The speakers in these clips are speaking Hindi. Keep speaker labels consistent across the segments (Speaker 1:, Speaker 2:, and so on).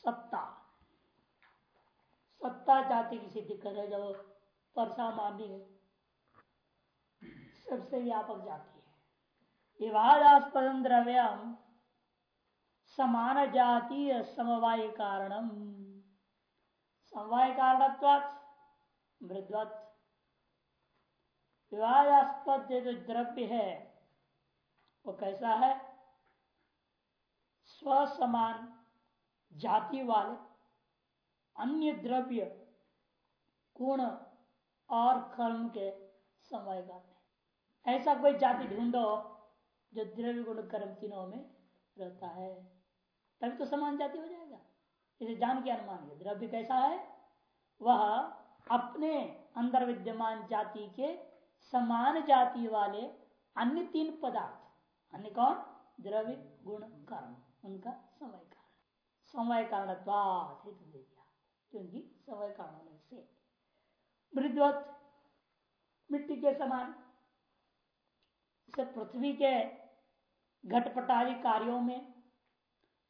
Speaker 1: सत्ता। सत्ता जाति की सिद्धि करे जो है सबसे व्यापक जाति है। विवादास्पद द्रव्यम समान जातीय समवाय कारणम समवाय कारणत्वात् मृदवत। विवादास्पद जो द्रव्य है, वो कैसा है? स्वसमान। जाति वाले अन्य द्रव्य, गुण और कर्म के समय का ऐसा कोई जाति ढूंढो जो द्रव्य, गुण, कर्म तीनों में रहता है। तभी तो समान जाति हो जाएगा। इसे जान के अनुमान है। द्रव्य कैसा है? वह अपने अंदर विद्यमान जाति के समान जाति वाले अन्य तीन पदार्थ, अन्य कौन? द्रव्य, गुण, कर्म, उनका समय। समय कारण क्योंकि समय कारण होने से मृदवत मिट्टी के समान से पृथ्वी के घटपटारी कार्यों में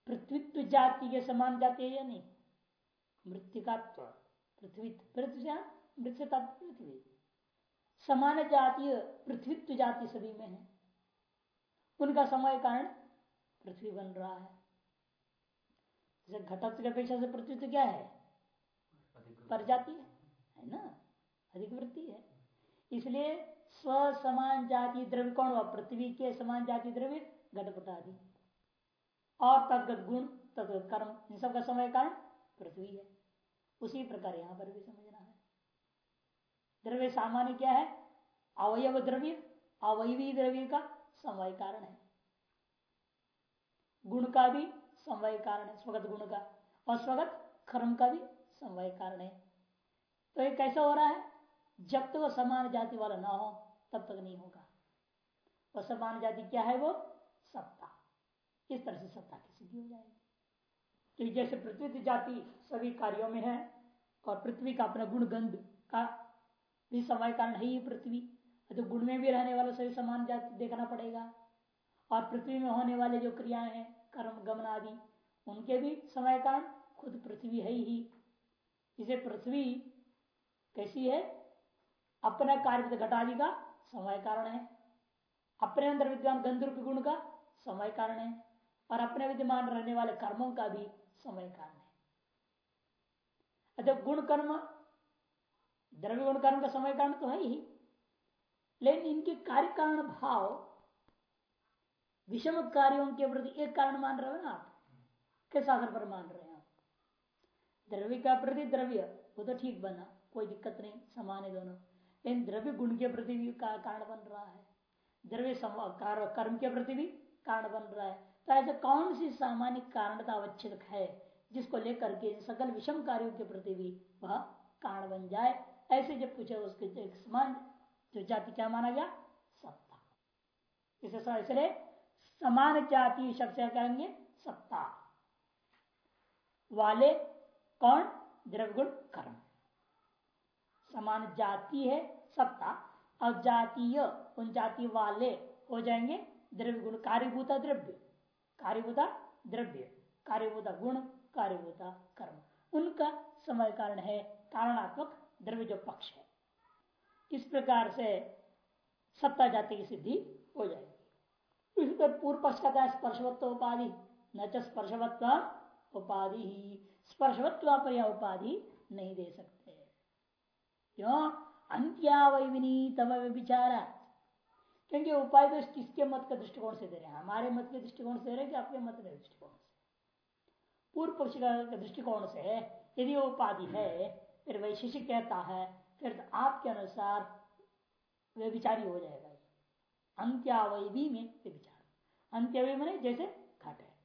Speaker 1: पृथ्वीत्व जाति के समान जाती है या नहीं मृतिकात्व पृथ्वी पृथ्वी पृथ्वी समान जातीय पृथ्वीत्व जाति सभी में है उनका समय कारण पृथ्वी बन रहा है। जैसे घटत्व की अपेक्षा से पृथ्वी तो क्या है? पर जाति है है ना? अधिक वृत्ति है। इसलिए स्व समान जाति द्रव्य कौन हुआ? पृथ्वी के समान जाति द्रव्य घटपट और तदगत गुण, तदगत कर्म, इन सब का समय कारण पृथ्वी है। उसी प्रकार यहाँ पर भी समझना है। द्रव्य सामान्य क्या है? अवयव द्रव्य, अवयवी द्रव्य का समय कारण है। गुण का भी समय कारण है, स्वगत गुण का। और स्वगत कर्म का भी समय कारण है। तो ये कैसा हो रहा है? जब तक तो वो समान जाति वाला ना हो, तब तक नहीं होगा। वह समान जाति क्या है वो? सत्ता। इस तरह से सत्ता की सिद्धि हो जाएगी। तो जैसे पृथ्वी जाति सभी कार्यों में है, और पृथ्वी का अपना गुण गंध का भी समय कारण है ही पृथ्वी। तो गुण में भी रहने वाले सभी समान जाति देखना पड़ेगा। और पृथ्वी में होने वाले जो क्रियाएँ हैं कर्म गमन आदि उनके भी समय कारण खुद पृथ्वी है ही। इसे पृथ्वी कैसी है? अपना कार्य घटादि का समय कारण है। अपने अंदर विद्वान गंधर्व गुण का समय कारण है। और अपने विद्यमान रहने वाले कर्मों का भी समय कारण है। अतः गुण कर्म, द्रव्य गुण कर्म का समय कारण तो है ही। लेकिन इनके कार्य कारण भाव विषम कार्यों के प्रति एक कारण मान रहे हो ना आप? किस आधार पर मान रहे हैं आप? द्रव्य का प्रति द्रव्य, वो तो ठीक बना, कोई दिक्कत नहीं, समान है दोनों। लेकिन द्रव्य गुण के प्रति भी कारण बन रहा है। द्रव्य कर्म के प्रति भी कारण बन रहा है। तो ऐसे कौन सी सामान्य कारणता अवच्छेद है, जिसको लेकर के सकल विषम कार्यों के प्रति भी वह कारण बन जाए? ऐसे जब पूछे उसके एक समान, जो जाति क्या माना गया? सत्ता। इसलिए समान जाति शब्द कहेंगे सत्ता। वाले कौन? द्रव्य कर्म। समान जाति है सत्ता, और जातीय, उन जाति वाले हो जाएँगे द्रव्य गुण कार्यभूता द्रव्य। कार्यभूता द्रव्य। कार्यभूता गुण, कार्यभूता कर्म। उनका समय कारण है कारणात्मक द्रव्य जो पक्ष है। इस प्रकार से सत्ता जाति की सिद्धि हो जाएगी। इस पर पूर्व पक्ष कहता है स्पर्शवत्व उपाधि न तो स्पर्शवत्व उपाधि। ही स्पर्शवत्व पर यह उपाधि नहीं दे सकते। क्यों? अंत्यावयविनी तम विचार क्योंकि उपाय तो किसके मत के दृष्टिकोण से दे रहे हैं? हमारे मत के दृष्टिकोण से दे रहे हैं कि अपने मत के दृष्टिकोण से? पूर्व पक्ष के दृष्टिकोण से यदि वो उपाधि है, फिर वैशिष्ट कहता है, फिर तो आपके अनुसार वे विचारी हो जाएगा अंत्यावयवी में विचार अंत्यावय मैंने जैसे घट है।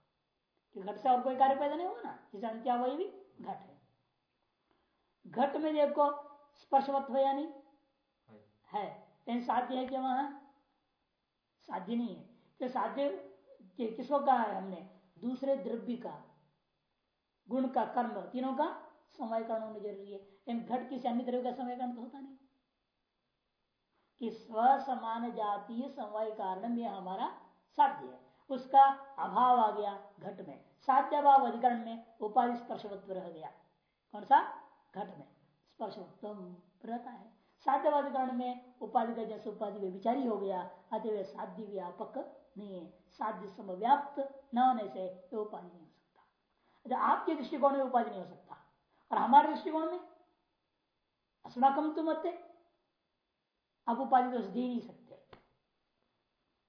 Speaker 1: कि घट से और कोई कार्य पैदा नहीं होगा ना जैसे अंत्यावयवी घट है। घट में देखो स्पर्शवत्व या नहीं है। लेकिन साध्य है क्या वहाँ? साध्य नहीं है। तो साध्य किसको कहा है हमने? दूसरे द्रव्य का गुण का कर्म तीनों का समय कारण होना ज़रूरी है। लेकिन घट किसी अन्य द्रव्य का समय कारण तो होता नहीं। कि स्व समान जातीय समय कारण में हमारा साध्य है। उसका अभाव आ गया घट में। साध्य भाव अधिकरण में उपाधि स्पर्शवत्व रह गया। कौन सा? घट में। स्पर्शवत्व रहता है। साध्य अधिकरण में उपाधि का जैसे उपाधि विचारी हो गया अतः साध्य व्यापक नहीं है। साध्य समव्याप्त न होने से उपाधि नहीं हो सकता। आपके दृष्टिकोण में उपाधि नहीं हो सकता। और हमारे दृष्टिकोण में? अस्माकम तो मत। आप उपाधि दोष दे नहीं सकते।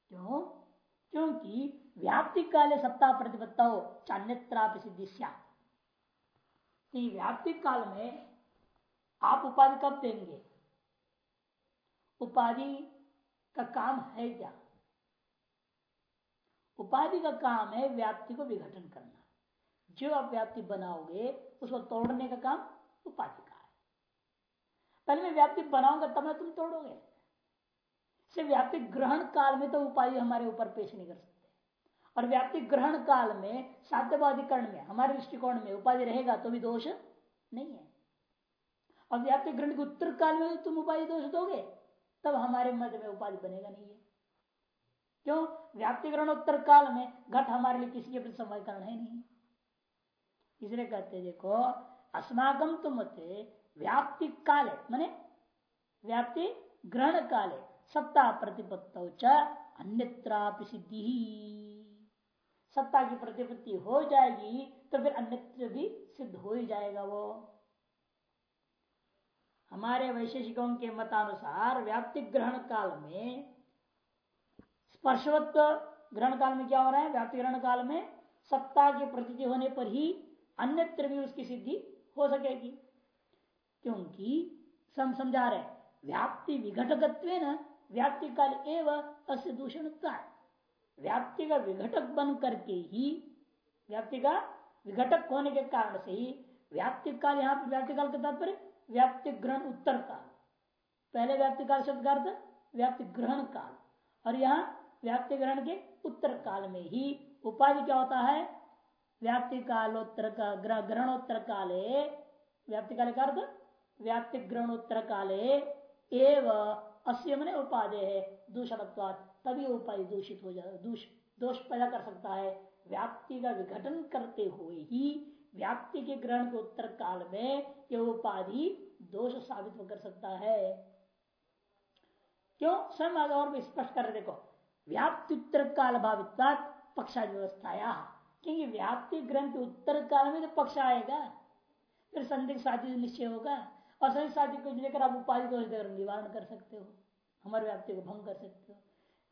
Speaker 1: क्यों? क्योंकि व्याप्ति काले सत्ता प्रतिपत्ता हो चान्यत्रा सिद्धि व्याप्ति काल में आप उपाधि कब देंगे? उपाधि का काम है क्या? उपाधि का काम है व्याप्ति को विघटन करना। जो आप व्याप्ति बनाओगे, उसको तोड़ने का काम उपाधि का है। पहले मैं व्याप्ति बनाऊँगा, तब मैं तुम तोड़ोगे। से व्याप्ति ग्रहण काल में तो उपाधि हमारे ऊपर पेश नहीं कर सकते। और व्याप्ति ग्रहण काल में, साध्यवाधिकरण में, हमारे दृष्टिकोण में उपाधि रहेगा तो भी दोष नहीं है। और व्याप्ति ग्रहण के उत्तर काल में तुम उपाधि दोष दोगे, तब हमारे मत में उपाधि बनेगा नहीं है। क्यों? व्याप्ति ग्रहण उत्तर काल में घट हमारे लिए किसी के प्रति समय कारण है। नहीं इसलिए कहते देखो अस्माकम तुम व्याप्ति काले, माने व्याप्ति ग्रहण काले सत्ता प्रतिपत्त अन्यत्रापि सिद्धि। सत्ता की प्रतिपत्ति हो जाएगी तो फिर अन्यत्र भी सिद्ध हो ही जाएगा वो। हमारे वैशेषिकों के मतानुसार व्याप्ति ग्रहण काल में स्पर्शवत्व ग्रहण काल में क्या हो रहा है? व्याप्ति ग्रहण काल में सत्ता की प्रती होने पर ही अन्यत्र भी उसकी सिद्धि हो सकेगी। क्योंकि सम समझा रहे व्याप्ति विघटकत्व व्याप्ति काल एवं अस्य दूषण का व्याप्ति का विघटक बन करके ही व्याप्ति का विघटक होने के कारण से ही व्याप्ति काल यहाँ पर व्याप्ति काल का तात्पर्य व्याप्ति ग्रहण उत्तर काल। पहले व्याप्ति काल शब्द का अर्थ व्याप्ति ग्रहण काल। और यहाँ व्याप्ति ग्रहण के उत्तर काल में ही उपाधि क्या होता है? व्याप्ति कालोत्तर का ग्रहणोत्तर काले। व्याप्ति काल का अर्थ व्याप्ति ग्रहणोत्तर काले एव अस्य मन है दूषण तभी उपाधि दूषित हो जाए दोष पैदा कर सकता है। व्याप्ति का विघटन करते हुए ही, व्याप्ति के ग्रहण के उत्तर काल में यह उपाधि दोष साबित कर सकता है। क्यों? स्वयं और भी स्पष्ट कर देखो व्याप्ति उत्तर काल भावित पक्षा व्यवस्थाया क्योंकि व्याप्ति ग्रहण के उत्तर काल में तो पक्ष आएगा, फिर संदिग्ध साध्य निश्चय होगा। और संदिग्ध साध्य को लेकर आप उपाधि दोष देकर निवारण कर सकते हो, हमारे व्याप्ति को भंग कर सकते हो।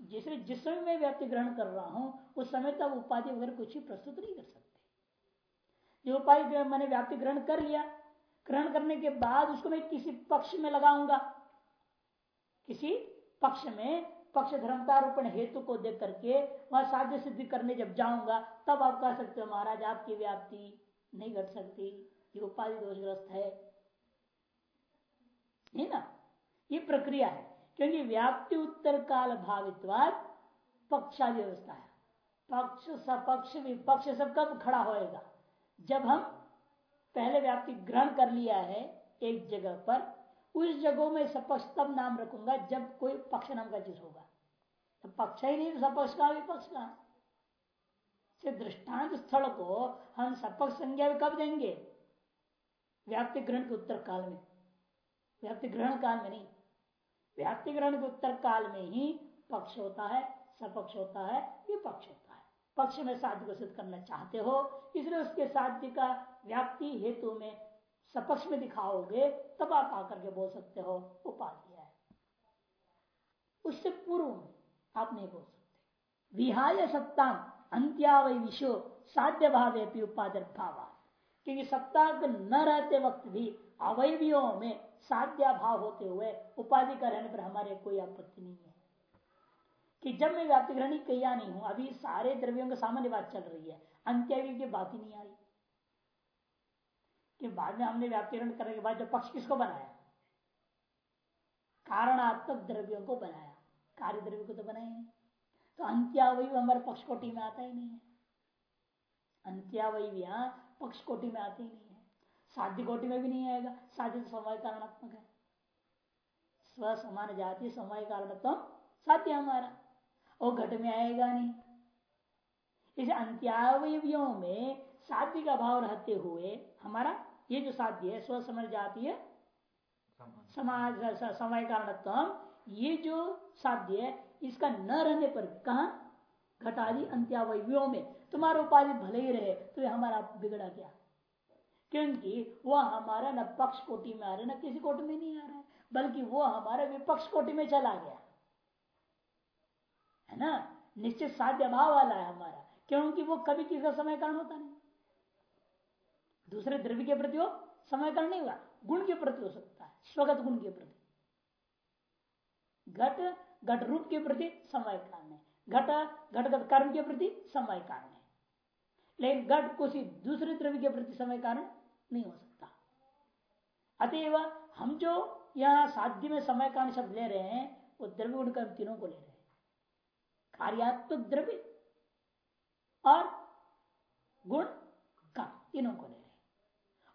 Speaker 1: जिस जिस समय मैं व्याप्ति ग्रहण कर रहा हूँ, उस समय तक उपाधि वगैरह कुछ ही प्रस्तुत नहीं कर सकते। जो उपाधि मैंने व्याप्ति ग्रहण कर लिया, ग्रहण करने के बाद उसको मैं किसी पक्ष में लगाऊँगा। किसी पक्ष में, पक्ष धर्मतारोपण हेतु को देख करके, वहाँ साध्य सिद्धि करने जब जाऊँगा, तब आप कह सकते हो, महाराज, आपकी व्याप्ति नहीं घट सकती, ये उपाधि दोषग्रस्त है। नहीं ना? ये प्रक्रिया है। क्योंकि व्याप्ति उत्तर काल भावित्वाद पक्षा व्यवस्था है। पक्ष, सपक्ष, विपक्ष सब कब खड़ा होएगा? जब हम पहले व्याप्ति ग्रहण कर लिया है एक जगह पर, उस जगह में सपक्ष तब नाम रखूँगा जब कोई पक्ष नाम का चीज़ होगा। तो पक्ष ही नहीं, सपक्ष का विपक्ष का। से दृष्टांत स्थल को हम सपक्ष संज्ञा कब देंगे? व्याप्ति ग्रहण के उत्तर काल में। व्याप्ति ग्रहण काल में नहीं। व्याप्ति ग्रहण के उत्तर काल में ही पक्ष होता है, सपक्ष होता है, विपक्ष होता है। पक्ष में साध्य को सिद्ध करना चाहते हो, इसलिए उसके साध्य का व्याप्ति हेतु में सपक्ष में दिखाओगे, तब आप आकर के बोल सकते हो, उपाधि है। उससे पूर्व में आप नहीं बोल सकते। विहाय सत्ता अंत्यावय विशो, साध्य भाव उपादर भाव क्योंकि सत्ता न रहते वक्त भी अवयवियों में साध्या भाव होते हुए उपाधि का रहने पर हमारे कोई आपत्ति नहीं है। कि जब मैं व्याप्तिग्रहणी कैया नहीं हूँ, अभी सारे द्रव्यों की सामान्य बात चल रही है अंत्यावि की बात ही नहीं आई। कि बाद में हमने व्याप्तिग्रहण करने के बाद जो पक्ष किसको बनाया? कारणात्मक द्रव्यों को बनाया। कार्य द्रव्य को तो बनाया नहीं तो अंत्यावय हमारे पक्ष कोटि में आता ही नहीं है। अंत्यावय पक्ष कोटि में आते ही नहीं है। साध्य कोटि में भी नहीं आएगा। साध्य तो समय कारणात्मक है। स्व समान जाति, समय कारणत्म साध्य हमारा। वो घट में आएगा नहीं। इस अंत्यावयवियों में साध्य का भाव रहते हुए हमारा ये जो साध्य है स्व समझ जाती है, समाज, समय कारणत्म ये जो साध्य है, इसका न रहने पर कहा? घटादि अंत्यावयों में। तुम्हारा उपाधि भले ही रहे तो हमारा बिगड़ा गया क्योंकि वह हमारा न पक्ष कोटि में आ रहा है न किसी कोटि में नहीं आ रहा है बल्कि वो हमारे विपक्ष कोटि में चला गया। है ना? निश्चित साध्य भाव वाला है हमारा, क्योंकि वो कभी किसी का समय कारण होता नहीं। दूसरे द्रव्य के प्रति वो समय कारण नहीं हुआ, गुण के प्रति हो सकता है, स्वगत गुण के प्रति। घट घट रूप के प्रति समय कारण है, घट घटगत कर्म के प्रति समय कारण है। लेकिन घट किसी दूसरे द्रव्य के प्रति समय कारण नहीं हो सकता। अतएव हम जो यहाँ साध्य में समय का शब्द ले रहे हैं, वो द्रव्य गुण कर्म तीनों को ले रहे हैं। कार्यात्मक द्रव्य और गुण का तीनों को ले रहे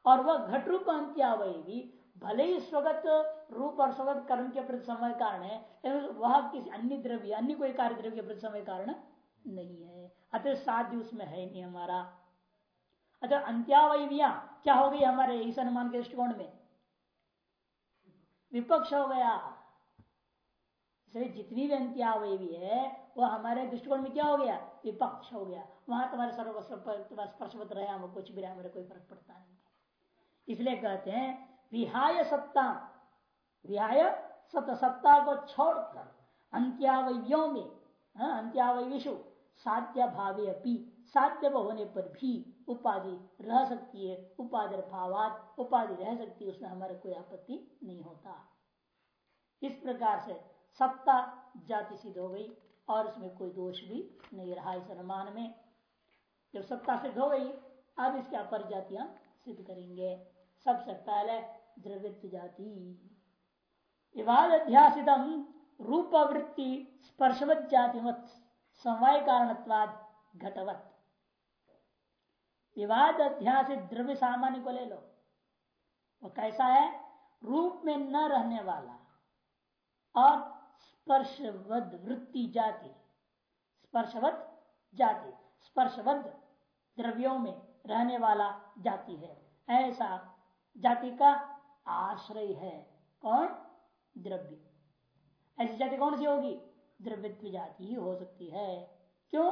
Speaker 1: और वह घट रूप अंत्यावय भले ही स्वगत रूप और स्वगत कर्म के प्रति समय कारण है वह किसी अन्य द्रव्य, अन्य कोई कार्य द्रव्य के प्रति समय कारण नहीं है। अतः साध्य उसमें है नहीं हमारा। अतः अंत्यावयविया क्या हो गई हमारे इस अनुमान के दृष्टिकोण में? विपक्ष हो गया। इसलिए जितनी भी अंत्यावयवी है वह हमारे दृष्टिकोण में क्या हो गया? विपक्ष हो गया। वहाँ तुम्हारे सर्व स्पर्शवत रहे हम कुछ भी रहे हमारे कोई फ़र्क पड़ता नहीं इसलिए कहते हैं विहाय सत्ता विहाय सत सत्ता को छोड़कर अंत्यावयों में हाँ, अंत्यावयु साध्य भावे अपी साध्य होने पर भी उपाधि रह सकती है, उपाधि भावात, उपाधि रह सकती है, उसमें हमारा कोई आपत्ति नहीं होता। इस प्रकार से सत्ता जाति सिद्ध हो गई और उसमें कोई दोष भी नहीं रहा इस अनुमान में। जब सत्ता सिद्ध हो गई, अब इसके अपर जातियाँ सिद्ध करेंगे। सबसे पहले द्रवित जाति। विवाद अध्यासित रूपवृत्ति स्पर्शवत जाति मत समवाय कारणत्वाद घटवत। विवाद अध्यासित द्रव्य सामान्य को ले लो। वो कैसा है? रूप में न रहने वाला और स्पर्शवद वृत्ति जाति। स्पर्शवत जाति। स्पर्शवद द्रव्यों में रहने वाला जाति है। ऐसा जाति का आश्रय है। कौन? द्रव्य। ऐसी जाति कौन सी होगी? द्रव्यत्व जाति ही हो सकती है। क्यों?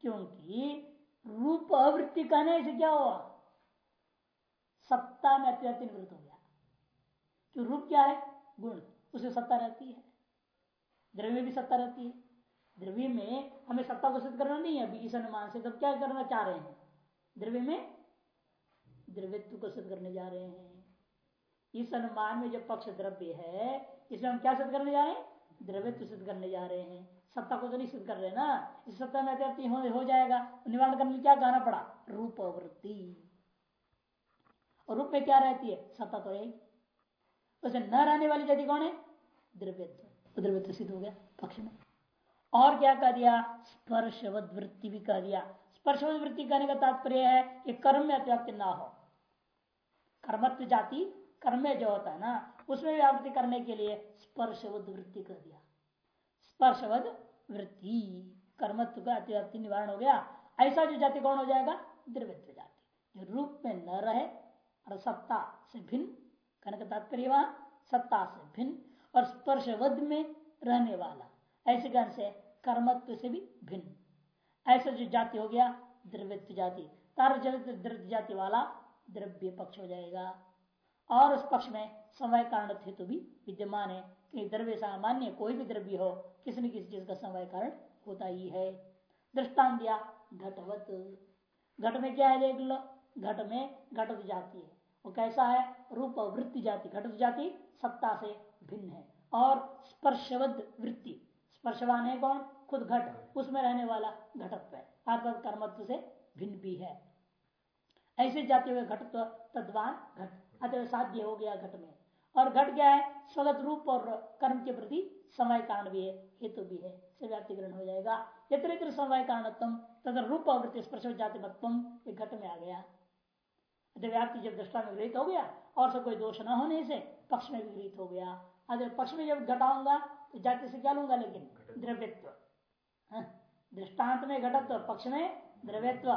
Speaker 1: क्योंकि रूप अवृत्ति कहने से क्या हुआ? सत्ता में अत्यंत निवृत्त हो गया। क्यों रूप क्या है? गुण। उसे सत्ता रहती है। द्रव्य भी सत्ता रहती है। द्रव्य में हमें सत्ता को सिद्ध करना नहीं है। अभी इस अनुमान से तब क्या करना चाह रहे हैं? द्रव्य में द्रव्यत्व को सिद्ध करने जा रहे हैं। इस अनुमान में जो पक्ष द्रव्य है, इसमें हम क्या सिद्ध करने जा रहे हैं? द्रव्यत्व सिद्ध करने जा रहे हैं। सत्ता को तो नहीं सिद्ध कर रहे ना। इस सत्ता में अत्यर्थी हो, हो जाएगा निवारण करने क्या कहना पड़ा? रूप वृत्ति और रूप में क्या रहती है? सत्ता तो रहेगी उसे न रहने वाली जाति कौन है? द्रव्यत्व द्रव्यत्व सिद्ध हो गया पक्ष में। और क्या कह दिया? स्पर्शवद वृत्ति भी कह दिया। स्पर्शवद वृत्ति कहने का तात्पर्य है कि कर्म में अत्याप्ति ना हो। कर्मत्व जाति कर्म में जो होता है ना उसमें व्यावृत्ति करने के लिए स्पर्शवद वृत्ति कर दिया। स्पर्शवद वृत्ति कर्मत्व का अतिव्याप्ति निवारण हो गया। ऐसा जो जाति कौन हो जाएगा? द्रवित्व जाति। जो रूप में न रहे और सत्ता से भिन्न कहने का तात्पर्य वहाँ, सत्ता से भिन्न और स्पर्शवद में रहने वाला। ऐसे कारण से कर्मत्व से भी भिन्न। ऐसा जो जाति हो गया द्रवित्व जाति। तार द्रव्य जाति वाला द्रव्य पक्ष हो जाएगा। और उस पक्ष में समय कारण हेतु भी विद्यमान है। कि द्रव्य सामान्य कोई भी द्रव्य हो, किसी न किसी चीज़ का समय कारण होता ही है। दृष्टान दिया, घटवत। घट में क्या है देख लो? घट में घटत जाती है। वो कैसा है? रूप वृत्ति जाति। घटत जाति सत्ता से भिन्न है। और स्पर्शवद वृत्ति। स्पर्शवान है कौन? खुद घट। उसमें रहने वाला घटत्व है। अर्थात कर्मत्व से भिन्न भी है। ऐसे जाते हुए घटत्व तद्वान घट। अतः साध्य हो गया घट में। और घट क्या है स्वगत रूप और कर्म के प्रति समय कारण भी है हेतु भी है से व्याप्तिकरण हो जाएगा। यत्र समय कारणत्म तथा रूप आवृत्ति स्पर्श जाति मतम घट में आ गया। व्याप्ति जब दृष्टा में गृहित हो गया और सब कोई दोष न होने से पक्ष में भी गृहित हो गया। अगर पक्ष में जब घटाऊँगा तो जाति से क्या लूँगा लेकिन? द्रव्यत्व। हाँ, दृष्टांत में घटत्व पक्ष में द्रव्यत्व।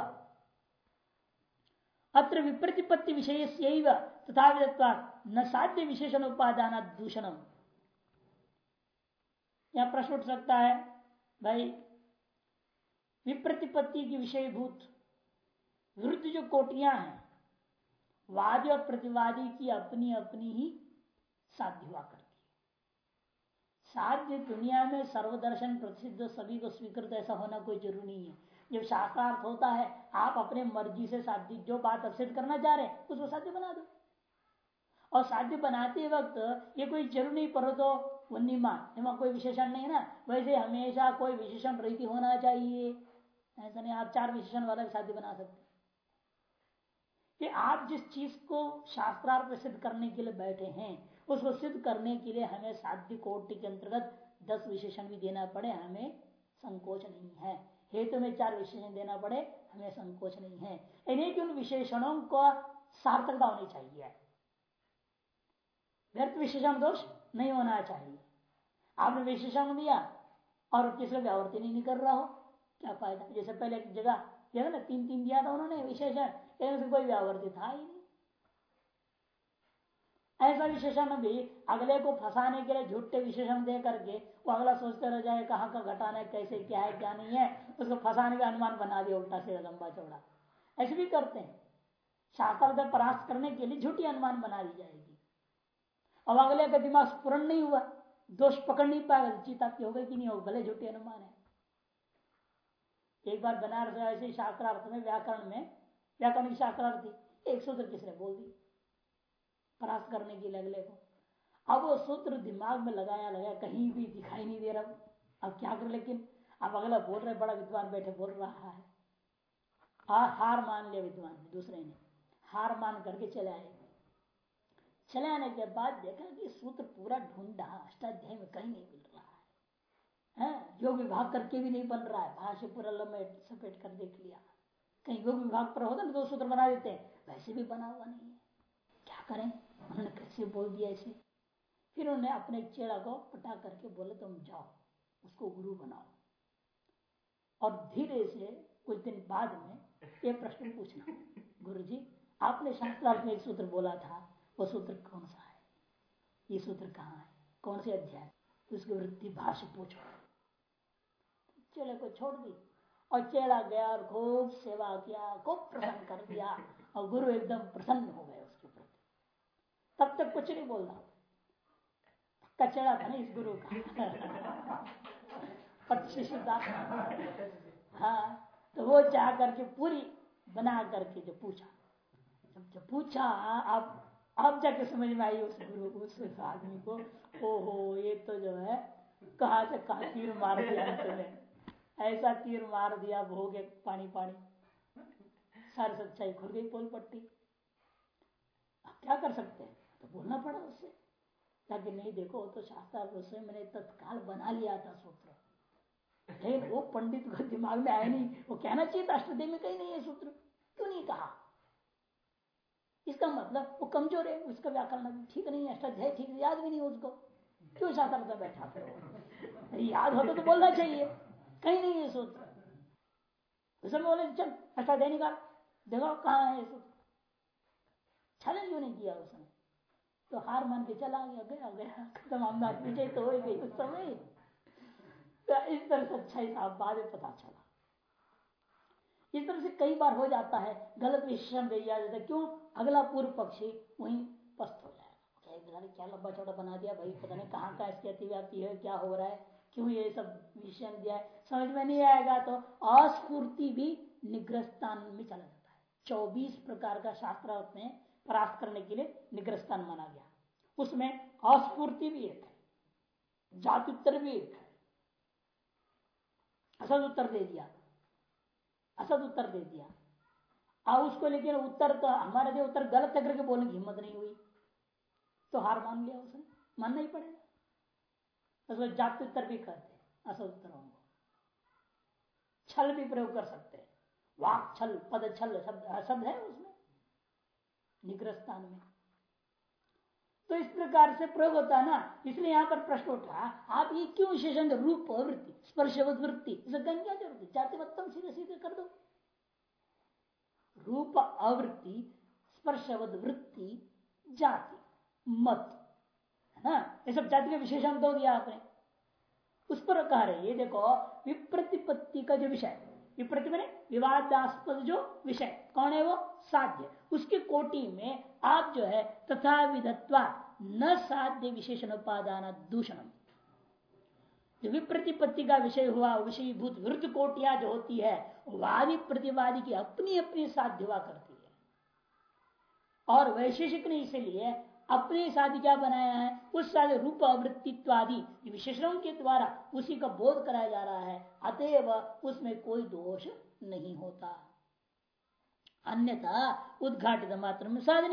Speaker 1: अत्र विप्रतिपत्ति विषय से तथा न साध्य विशेषण उपादान दूषणम। यह प्रश्न उठ सकता है, भाई, विप्रतिपत्ति की विषयभूत विरुद्ध जो कोटियाँ हैं, वादी और प्रतिवादी की अपनी अपनी ही साध्य हुआ करती है। साध्य दुनिया में सर्वदर्शन प्रसिद्ध, सभी को स्वीकृत, ऐसा होना कोई ज़रूरी नहीं है। जब शास्त्रार्थ होता है, आप अपने मर्ज़ी से साध्य, जो बात सिद्ध करना चाह रहे हैं, उसको साध्य बना दो। और साध्य बनाते वक्त ये कोई ज़रूरी पर तो वन्नीमा कोई विशेषण नहीं ना, वैसे हमेशा कोई विशेषण रीति होना चाहिए। ऐसा नहीं, आप चार विशेषण वाला भी साध्य बना सकते कि आप जिस चीज़ को शास्त्रार्थ सिद्ध करने के लिए बैठे हैं, उसको सिद्ध करने के लिए हमें साध्य कोटि के अंतर्गत दस विशेषण भी देना पड़े, हमें संकोच नहीं है। हेतु में चार विशेषण देना पड़े, हमें संकोच नहीं है। यानी कि उन विशेषणों को सार्थकता होनी चाहिए। व्यर्थ विशेषण दोष नहीं होना चाहिए। आपने विशेषण दिया और किसी व्यावर्ती नहीं कर रहा हो, क्या फ़ायदा? जैसे पहले एक जगह ना तीन तीन दिया था उन्होंने विशेषण कोई व्यावर्ती था ही नहीं। ऐसा विशेषण भी अगले को फंसाने के लिए झूठे विशेषण दे करके वो अगला सोचते रह जाए कहाँ का घटाना है, कैसे, क्या है, क्या नहीं है, उसको फंसाने का अनुमान बना दिया उल्टा से लंबा चौड़ा। ऐसे भी करते हैं। शास्त्र परास्त करने के लिए झूठी अनुमान बना दी जाएगी। अब अगले का दिमाग पूर्ण नहीं हुआ, दोष पकड़ नहीं पाएगा तो चीता की होगा कि नहीं होगा भले झूठी अनुमान है। एक बार बनारस ऐसे शास्त्रार्थ में, व्याकरण में, व्याकरण की शास्त्रार्थ एक सूत्र किसने बोल दी? परास्त करने के लिए अगले को। अब वो सूत्र दिमाग में लगाया लगाया कहीं भी दिखाई नहीं दे रहा। अब क्या कर लेकिन? अब अगला बोल रहे बड़ा विद्वान बैठे बोल रहा है। आ, हार मान लिया विद्वान दूसरे ने। हार मान करके चले आए। चले आने के बाद देखा कि सूत्र पूरा ढूंढा अष्टाध्याय में कहीं नहीं मिल रहा है, है? योग विभाग करके भी नहीं बन रहा है। भाष्य पूरा लंबे सपेट कर देख लिया। कहीं योग विभाग पर होता ना दो सूत्र बना देते। हैं वैसे भी बना हुआ नहीं है। क्या करें? उन्होंने कैसे बोल दिया ऐसे फिर उन्होंने अपने चेड़ा को पटा करके बोले, तुम जाओ, उसको गुरु बनाओ। और धीरे से कुछ दिन बाद में ये प्रश्न पूछना गुरु जी आपने शास्त्रार्थ में एक सूत्र बोला था, वो सूत्र कौन सा है? ये सूत्र कहाँ है? कौन से अध्याय उसकी वृत्ति भाष्य पूछो। चेड़े को छोड़ दी और चेड़ा गया और खूब सेवा किया, खूब प्रसन्न कर दिया और गुरु एकदम प्रसन्न हो गए। तब तक कुछ नहीं बोल रहा कचड़ा था ना इस गुरु का। हाँ तो वो जा करके पूरी बना करके जो पूछा। जब जब पूछा, आप अब जाके समझ में आई उस गुरु को, उस आदमी को, ओहो, ये तो जो है, कहा से कहा तीर मार दिया अंत ऐसा तीर मार दिया, भोगे पानी पानी। सारी सच्चाई खुल गई पोल पट्टी। क्या कर सकते हैं? तो बोलना पड़ा उससे ताकि नहीं, देखो तो शास्त्र से मैंने तत्काल बना लिया था सूत्र। लेकिन वो पंडित को दिमाग में आया नहीं। वो कहना चाहिए था अष्टदेव में कहीं नहीं है सूत्र। क्यों नहीं कहा? इसका मतलब वो कमज़ोर है, उसका व्याकरण ठीक नहीं है अष्टाध्याय ठीक, याद भी नहीं उसको। क्यों शास्त्र में बैठा फिर याद होता तो बोलना चाहिए। कहीं नहीं है सूत्र। उसमें बोले, चल अष्टाध्याय निकाल। देखो कहाँ है सूत्र। छलन क्यों नहीं किया उसने? तो हार मान के चला गया गया गया। खत्म विजय तो हो गई उस समय। तो इस तरह से अच्छा ही साहब बाद में पता चला। इस तरह से कई बार हो जाता है, गलत दे दिया जाता क्यों? अगला पूर्व पक्षी वहीं पस्त हो जाएगा। क्या लंबा चौड़ा बना दिया भाई? पता नहीं कहाँ का इसकी अतिव्याप्ति है, क्या हो रहा है, क्यों ये सब विषय दिया है? समझ में नहीं आएगा तो अस्फूर्ति भी निग्रह स्थान में चला जाता है। चौबीस प्रकार का शास्त्र में परास्त करने के लिए निग्रस्तान माना गया। उसमें अस्फूर्ति भी एक है जाति उत्तर भी एक है। असद उत्तर दे दिया, असद उत्तर दे दिया। अब उसको लेकिन उत्तर तो हमारे दे उत्तर गलत करके बोलने की हिम्मत नहीं हुई। तो हार मान लिया उसने, मानना ही पड़ेगा। उसको जाति उत्तर भी कहते असद उत्तरों छल भी प्रयोग कर सकते हैं। वाक छल, पद छल, शब्द शब्द है उसमें। निग्रह स्थान में। तो इस प्रकार से प्रयोग होता है ना, इसलिए यहाँ पर प्रश्न उठा, आप ये क्यों विशेषण रूप वृत्ति स्पर्श वृत्ति, इसे जाति मतम सीधे सीधे कर दो। रूप अवृत्ति स्पर्शवद वृत्ति, जाति, मत, है ना? ये सब जाति का विशेषण दो दिया आपने। उस पर कह रहे ये देखो, विप्रतिपत्ति का जो विषय, विप्रति मैंने विवादास्पद जो विषय, कौन है वो? साध्य। उसके कोटि में आप जो है तथा विधत्वा न साध्य विशेषण उपादान दूषण जो विप्रतिपत्ति का विषय हुआ, विषयभूत विरुद्ध कोटिया जो होती है वादी प्रतिवादी की अपनी अपनी साध्य हुआ करती है। और वैशेषिक ने इसलिए अपने साधि क्या बनाया है? उस साधि रूप अवृत्तित्वादि विशेषणों के द्वारा उसी का बोध कराया जा रहा है, अतएव उसमें कोई दोष नहीं होता। अन्यथा उद्घाटित मात्र में साधन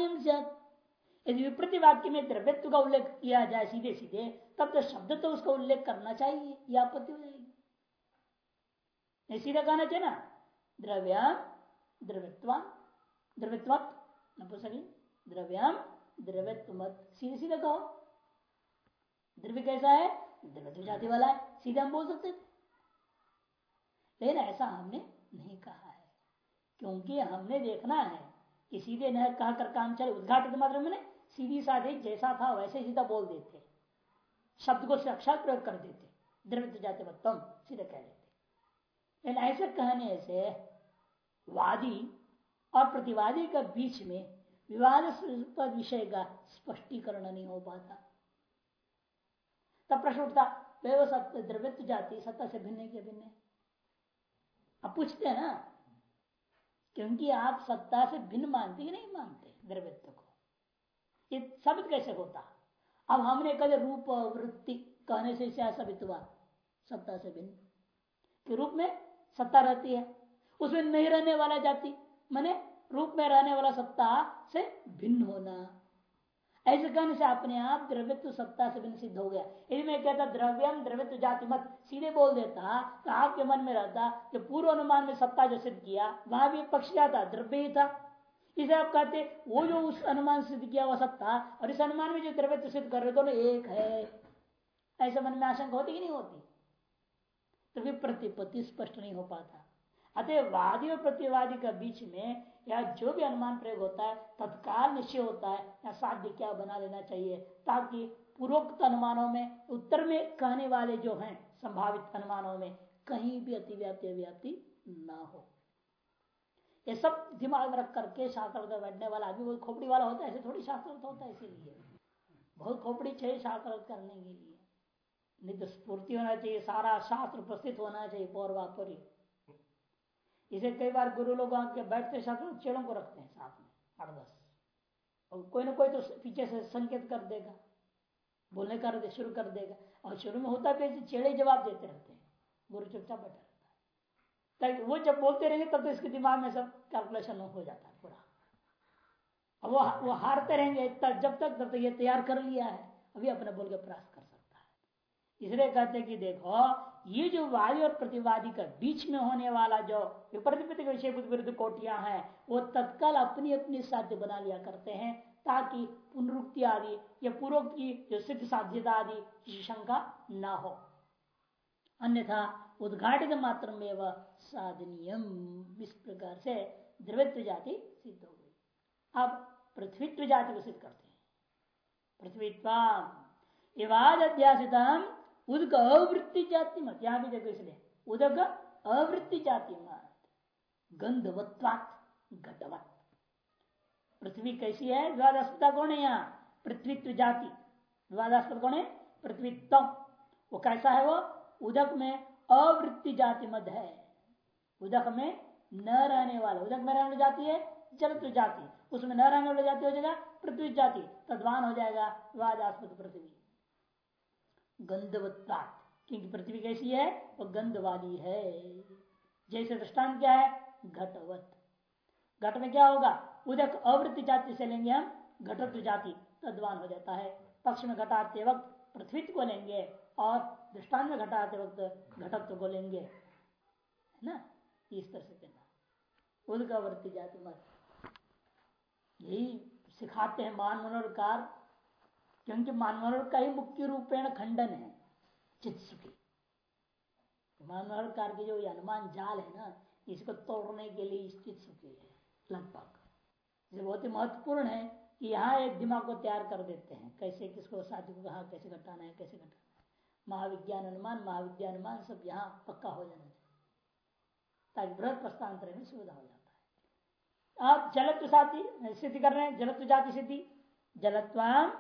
Speaker 1: यदि विप्रति वाक्य में द्रव्यत्व का उल्लेख किया जाए सीधे सीधे, तब तो शब्द तो उसका उल्लेख करना चाहिए यह आपत्ति हो जाएगी। सीधा कहना चाहिए ना? द्रव्याम द्रव्यत्वा द्रव्यत्व द्रव्याम द्रव्यत्व सीधे सीधे कहो। द्रव्य कैसा है? द्रव्य जाति वाला है। सीधे हम बोल सकते थे लेकिन ऐसा हमने नहीं कहा। क्योंकि हमने देखना है कि सीधे न कहा कर काम चले। उद्घाटित मात्र में सीधी साधे जैसा था, वैसे सीधा बोल देते। शब्द को साक्षात प्रयोग कर देते। द्रव्य जाते मतम सीधे कह देते। लेकिन ऐसे कहने से वादी और प्रतिवादी के बीच में विवाद विषय का स्पष्टीकरण नहीं हो पाता। तब प्रश्न उठता, वे सत्य द्रव्यत्व जाति, सत्ता से भिन्न के भिन्न अब पूछते हैं ना क्योंकि आप सत्ता से भिन्न मानते कि नहीं मानते द्रव्यत्व को? ये साबित कैसे होता? अब हमने कल रूप वृत्ति, कहने से क्या साबित हुआ? सत्ता से भिन्न। के रूप में सत्ता रहती है। उसमें नहीं रहने वाला जाति, मैंने रूप में रहने वाला सत्ता से भिन्न होना। ऐसे कहने से अपने आप द्रव्यत्व सत्ता से भिन्न सिद्ध हो गया। यदि मैं कहता, द्रव्यम द्रव्यत्व जाति मत, सीधे बोल देता तो आपके मन में रहता कि पूर्व अनुमान में सत्ता जो सिद्ध किया, वहाँ भी पक्ष था द्रव्य ही था। इसे आप कहते, वो जो उस अनुमान सिद्ध किया वह सत्ता, और इस अनुमान में जो द्रव्यत्व सिद्ध कर रहे दोनों एक है। ऐसे मन में आशंका होती कि नहीं होती? तो प्रतिपत्ति स्पष्ट नहीं हो पाता। अतः वादी और प्रतिवादी के बीच में या जो भी अनुमान प्रयोग होता है, तत्काल निश्चय होता है, या साध्य क्या बना लेना चाहिए, ताकि पूर्वोक्त अनुमानों में, उत्तर में कहने वाले जो हैं, संभावित अनुमानों में कहीं भी अतिव्याप्ति अव्याप्ति ना हो। ये सब दिमाग में रख करके शास्त्र बैठने वाला, अभी वो खोपड़ी वाला होता है, ऐसे थोड़ी शास्त्र होता है इसीलिए। बहुत खोपड़ी चाहिए शास्त्र करने के लिए। नित्य स्फूर्ति होना चाहिए, सारा शास्त्र उपस्थित होना चाहिए पौरवापरी इसे कई बार गुरु लोग आके बैठते साथ चेड़ों को रखते हैं साथ में आठ दस और कोई ना कोई तो पीछे से संकेत कर देगा, बोलने दे शुरू कर देगा। और शुरू में होता भी चेड़े जवाब देते रहते हैं, गुरु चुपचाप बैठा रहता है। वो जब बोलते रहेंगे तब तो इसके दिमाग में सब कैलकुलेशन हो जाता है पूरा। अब वो वो हारते रहेंगे जब तक, तब तक ये तैयार कर लिया है, अभी अपने बोल के प्रयास कर सकता है। इसलिए कहते कि देखो ये जो वादी और प्रतिवादी का बीच में होने वाला जो विपरीत विषय विरुद्ध कोटियाँ हैं, वो तत्काल अपनी अपनी साध्य बना लिया करते हैं, ताकि पुनरुक्ति आदि, या पूर्व की जो सिद्ध साध्यता आदि शंका न हो। अन्यथा उद्घाटित मात्र में वह साधनीयम। इस प्रकार से द्रवित्व जाति सिद्ध हो गई। अब पृथ्वीत्व जाति को सिद्ध करते हैं। विवाद अध्यासितम उदक अवृत्ति जाति मत, यहाँ भी देखो इसलिए। उदक अवृत्ति जाति मत, गंधवत्वात, घटवत। पृथ्वी कैसी है? विवादास्पदा कौन है यहाँ? पृथ्वीत्व जाति। विवादास्पद कौन है? पृथ्वीत्व वो कैसा है वो? उदक में अवृत्ति जाति मत है। उदक में न रहने वाला उदक में रहने वाली जाति है, जलत्व जाति। उसमें न रहने वाली जाति हो जाएगा, पृथ्वी जाति। तद्वान हो जाएगा विवादास्पद पृथ्वी। गंधवत्ता क्योंकि पृथ्वी कैसी है, वो गंध वाली है। जैसे दृष्टांत क्या है? घटवत। घट में क्या होगा? उदक अवृत्ति जाति से लेंगे हम घटत्व जाति तद्वान हो जाता है। पक्ष में घटाते वक्त पृथ्वी को लेंगे और दृष्टांत में घटाते वक्त घटत्व को लेंगे। है ना? इस तरह से कहना। उदक अवृत्ति जाति मत। यही सिखाते हैं मान मनोरकार क्योंकि मानव का ही मुख्य रूपेण खंडन है चित्त सुखी मानव के जो अनुमान जाल है ना, इसको तोड़ने के लिए चित्त सुखी है, लगभग। ये बहुत ही महत्वपूर्ण है कि यहाँ एक दिमाग को तैयार कर देते हैं। कैसे किसको साधु को कहा, कैसे घटाना है, कैसे घटाना है। महाविज्ञान अनुमान महाविज्ञान अनुमान सब यहाँ पक्का हो जाना चाहिए, ताकि बृहद प्रस्थांतर में सुविधा हो जाता है। आप जलत्व साथी सिद्धि कर रहे हैं, जलत्व जाति सिद्धि। जलत्वाम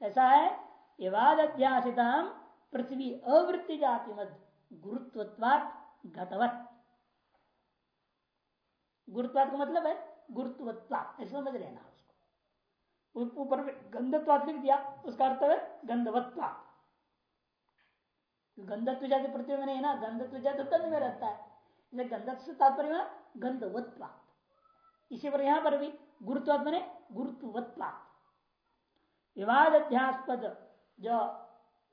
Speaker 1: कैसा है? विवाद अध्यासित पृथ्वी अवृत्ति जाति मत गुरुत्वत्वात घटवत। गुरुत्वात का मतलब है गुरुत्वत्वात। ऐसा समझ लेना उसको। ऊपर में गंधत्वात लिख दिया, उसका अर्थ है गंधवत्वात। गंधत्व जाति पृथ्वी में नहीं ना? गंधत्व जाति गंध में रहता है। इसलिए गंधत्व तात्पर्य गंधवत्वात। इसी पर यहाँ पर भी गुरुत्वात मैंने गुरुत्वत्वात विवाद अध्यास्पद जो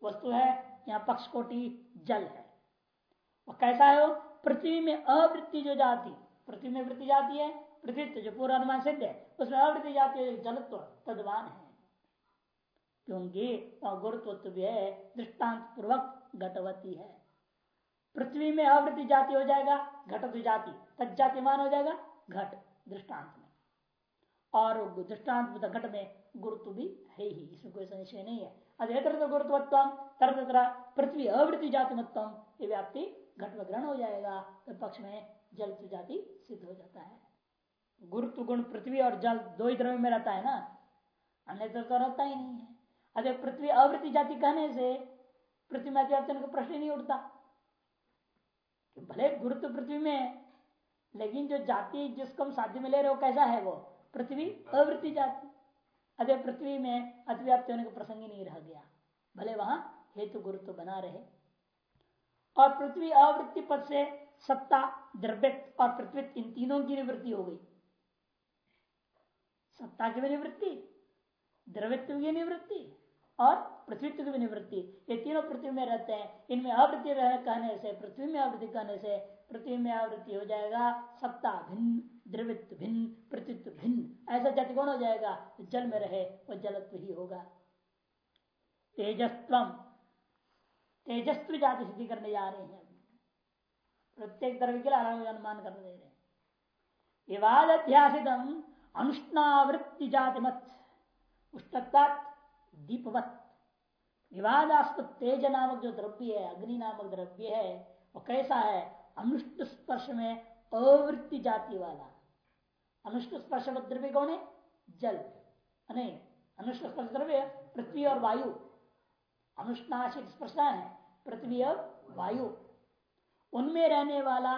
Speaker 1: वस्तु है यहाँ पक्ष कोटि जल है। और कैसा है वो? पृथ्वी में अवृत्ति जो जाति, पृथ्वी में वृत्ति जाती है, पृथ्वी जो पूरा अनुमान सिद्ध है, उसमें अवृत्ति जाती है जलत्व तदवान है। क्योंकि गुरुत्व भी है दृष्टांत पूर्वक घटवती है। पृथ्वी में अवृत्ति जाति हो जाएगा घटत जाति तजातिमान हो जाएगा, घट दृष्टांत में। और दृष्टांत घट में गुरुत्व भी है ही इसमें कोई संशय नहीं है अधेतर तो गुरुत्वत्व तरह पृथ्वी अवृत्ति जाति मतम ये व्याप्ति घट ग्रहण हो जाएगा तो पक्ष में जल जाति सिद्ध हो जाता है गुरुत्व गुण पृथ्वी और जल दो ही द्रव्य में रहता है ना अन्य तो रहता ही नहीं है अरे पृथ्वी अवृत्ति जाति कहने से पृथ्वी में का प्रश्न नहीं उठता भले गुरुत्व पृथ्वी में लेकिन जो जाति जिसको हम साध्य में ले रहे हो कैसा है वो पृथ्वी अवृत्ति जाति अरे पृथ्वी में अतिव्याप्ति होने का प्रसंग ही नहीं रह गया। भले वहाँ हेतु गुरुत्व बना रहे। और पृथ्वी अवृत्ति पद से सत्ता द्रव्य और पृथ्वी इन तीनों की निवृत्ति हो गई। सत्ता की भी निवृत्ति द्रवित्व की निवृत्ति और पृथ्वीत्व की निवृत्ति। ये तीनों पृथ्वी में रहते हैं। इनमें आवृत्ति कहने से, पृथ्वी में आवृत्ति कहने से पृथ्वी में आवृत्ति हो जाएगा सत्ता, भिन्न। द्रवित्व भिन्न पृथ्वीत्व भिन्न। ऐसा कौन हो जाएगा? जल में रहे वह जलत्व ही होगा। तेजस्व तेजस्व जाति सिद्धि करने जा रहे हैं। प्रत्येक द्रव्य के लिए अनुमान कर रहे हैं। विवाद अध्यासित अनुष्णावृत्ति जाति मत दीपवत। विवादास्पद तेज नामक जो द्रव्य है, अग्नि नामक द्रव्य है, वो कैसा है? अनुष्ट स्पर्श में अवृत्ति जाति वाला। अनुष्ट स्पर्श द्रव्य कौन है? जल। नहीं स्पर्श द्रव्य पृथ्वी और वायु। अनुष्णाशिक स्पर्श है पृथ्वी और वायु। उनमें रहने वाला,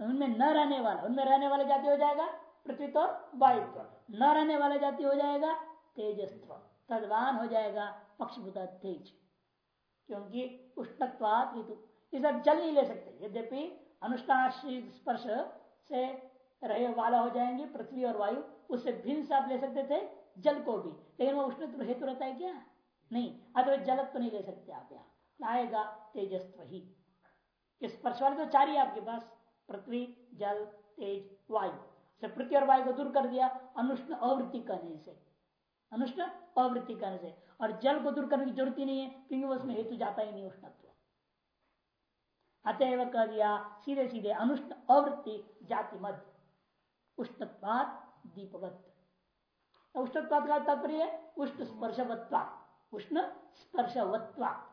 Speaker 1: उनमें न रहने वाला, उनमें रहने वाला जाति हो जाएगा पृथ्वी तो वायु न रहने वाला जाति हो जाएगा तेजस्व तदवान हो जाएगा पक्षभूत तेज। क्योंकि उष्णत्वात ऋतु इस जल नहीं ले सकते। यद्यपि अनुष्ठान स्पर्श से रहे वाला हो जाएँगे, पृथ्वी और वायु, उससे भिन्न से आप ले सकते थे, जल को भी। लेकिन वो उष्ण हेतु रहता है क्या? नहीं अथवा जलत तो नहीं ले सकते आप यहाँ। आएगा तेजस्व ही। स्पर्श वाले तो चार ही आपके पास, पृथ्वी, जल, तेज, वायु। से पृथ्वी और वायु को दूर कर दिया, अनुष्ण अवृत्ति करने से। अनुष्ण अवृत्ति करने से। और जल को दूर करने की ज़रूरत ही नहीं है, क्योंकि वो उसमें हेतु जाता ही नहीं उष्णत्व। अतएव कह दिया सीधे सीधे अनुष्ण अवृत्ति जाति मत उष्णत्वाद उष्णत्वाद का तात्पर्य उष्ण स्पर्शवत्वा उष्ण स्पर्शवत्वा।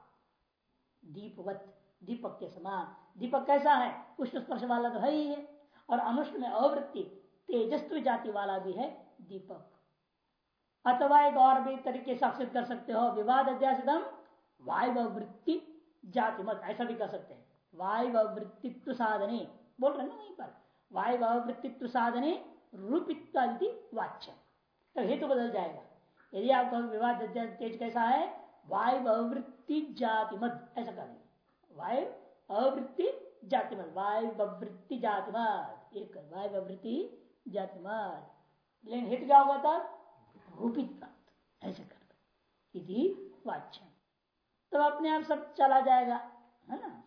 Speaker 1: दीपवत, दीपक के समान। दीपक कैसा है? उष्ण स्पर्श वाला तो है ही है। और अनुष्ण में अवृत्ति तेजस्वी जाति वाला भी है दीपक। अथवा एक और भी तरीके से अक्षित कर सकते हो, विवाद अध्यासितम वायवृत्ति जाति मत ऐसा भी कर सकते हैं। वायवृत्तित्व साधने। बोल रहे ना वहीं पर? वायवृत्तित्व साधने रूपित्वादि वाच्य तो हेतु बदल जाएगा। यदि आपका विवाद तेज कैसा है? वायवृत्ति जाति मत ऐसा करेंगे वायु अवृत्ति जाति मत वायवृत्ति जाति मत एक वायवृत्ति जाति मत लेकिन हित क्या होगा था रूपित प्राप्त ऐसे कर इति वाच्य तो अपने आप सब चला जाएगा, है ना?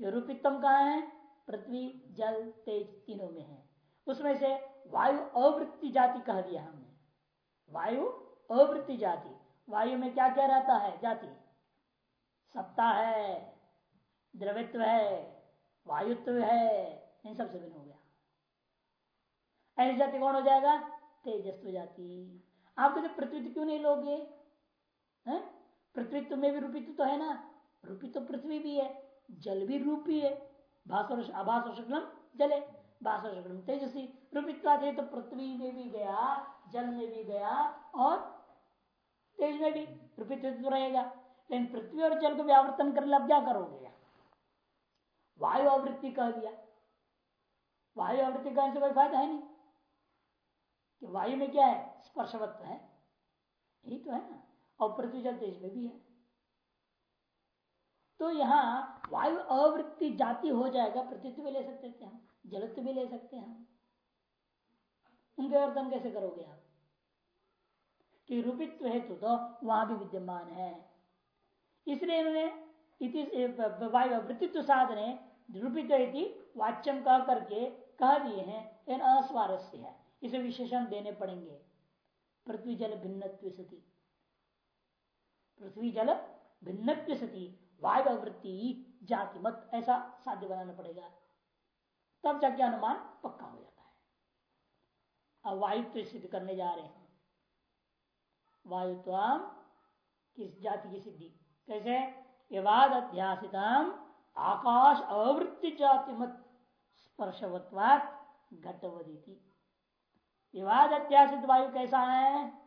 Speaker 1: ये रूपितम कहा है? पृथ्वी, जल, तेज तीनों में है। उसमें से वायु अवृत्ति जाति कह दिया हमने। वायु अवृत्ति जाति। वायु में क्या क्या रहता है? जाति। सत्ता है, द्रवित्व है, वायुत्व है, इन सबसे भिन्न हो गया। ऐसी जाति कौन हो जाएगा? तेजस्व जाति। आप कहते पृथ्वी क्यों नहीं लोगे? पृथ्वीत्व में भी रूपित्व तो है ना। रूपी तो पृथ्वी भी है, जल भी रूपी है। शुक्लम जले। भाषण शुक्लम तेजस्वी रूपित्वा थे तो पृथ्वी में भी गया, जल में भी गया, और तेज में भी रूपित्व तो रहेगा। लेकिन पृथ्वी और जल को व्यावर्तन कर अब क्या करोगे वायु आवृत्ति कह दिया। वायु आवृत्ति कहने से कोई फ़ायदा है नहीं। कि वायु में क्या है? स्पर्शवत्व है। यही तो है ना। और पृथ्वी जल तेज में भी है। तो यहाँ वायु अवृत्ति जाति हो जाएगा पृथ्वी भी ले सकते थे हम, जलत्व भी ले सकते हैं उनके वर्तन कैसे करोगे आप? कि रूपित्व हेतु तो वहाँ भी विद्यमान है। इसलिए इन्होंने वायु अवृत्तित्व साधने रूपित्व वाच्यम कह करके कह दिए हैं इन अस्वारस्य है। इसे विशेषण देने पड़ेंगे। पृथ्वी जल भिन्न सती। पृथ्वी जल भिन्न सती। वायु वृत्ति जाति मत, ऐसा साध्य बनाना पड़ेगा। तब जाके अनुमान पक्का हो जाता है। अब वायुत्व सिद्ध करने जा रहे हैं। वायुत्व किस जाति की सिद्धि? कैसे? विवाद अध्यासितम, आकाश अवृत्ति जाति मत, स्पर्शवत्वात घटवदी विवाद अध्यासित वायु कैसा है?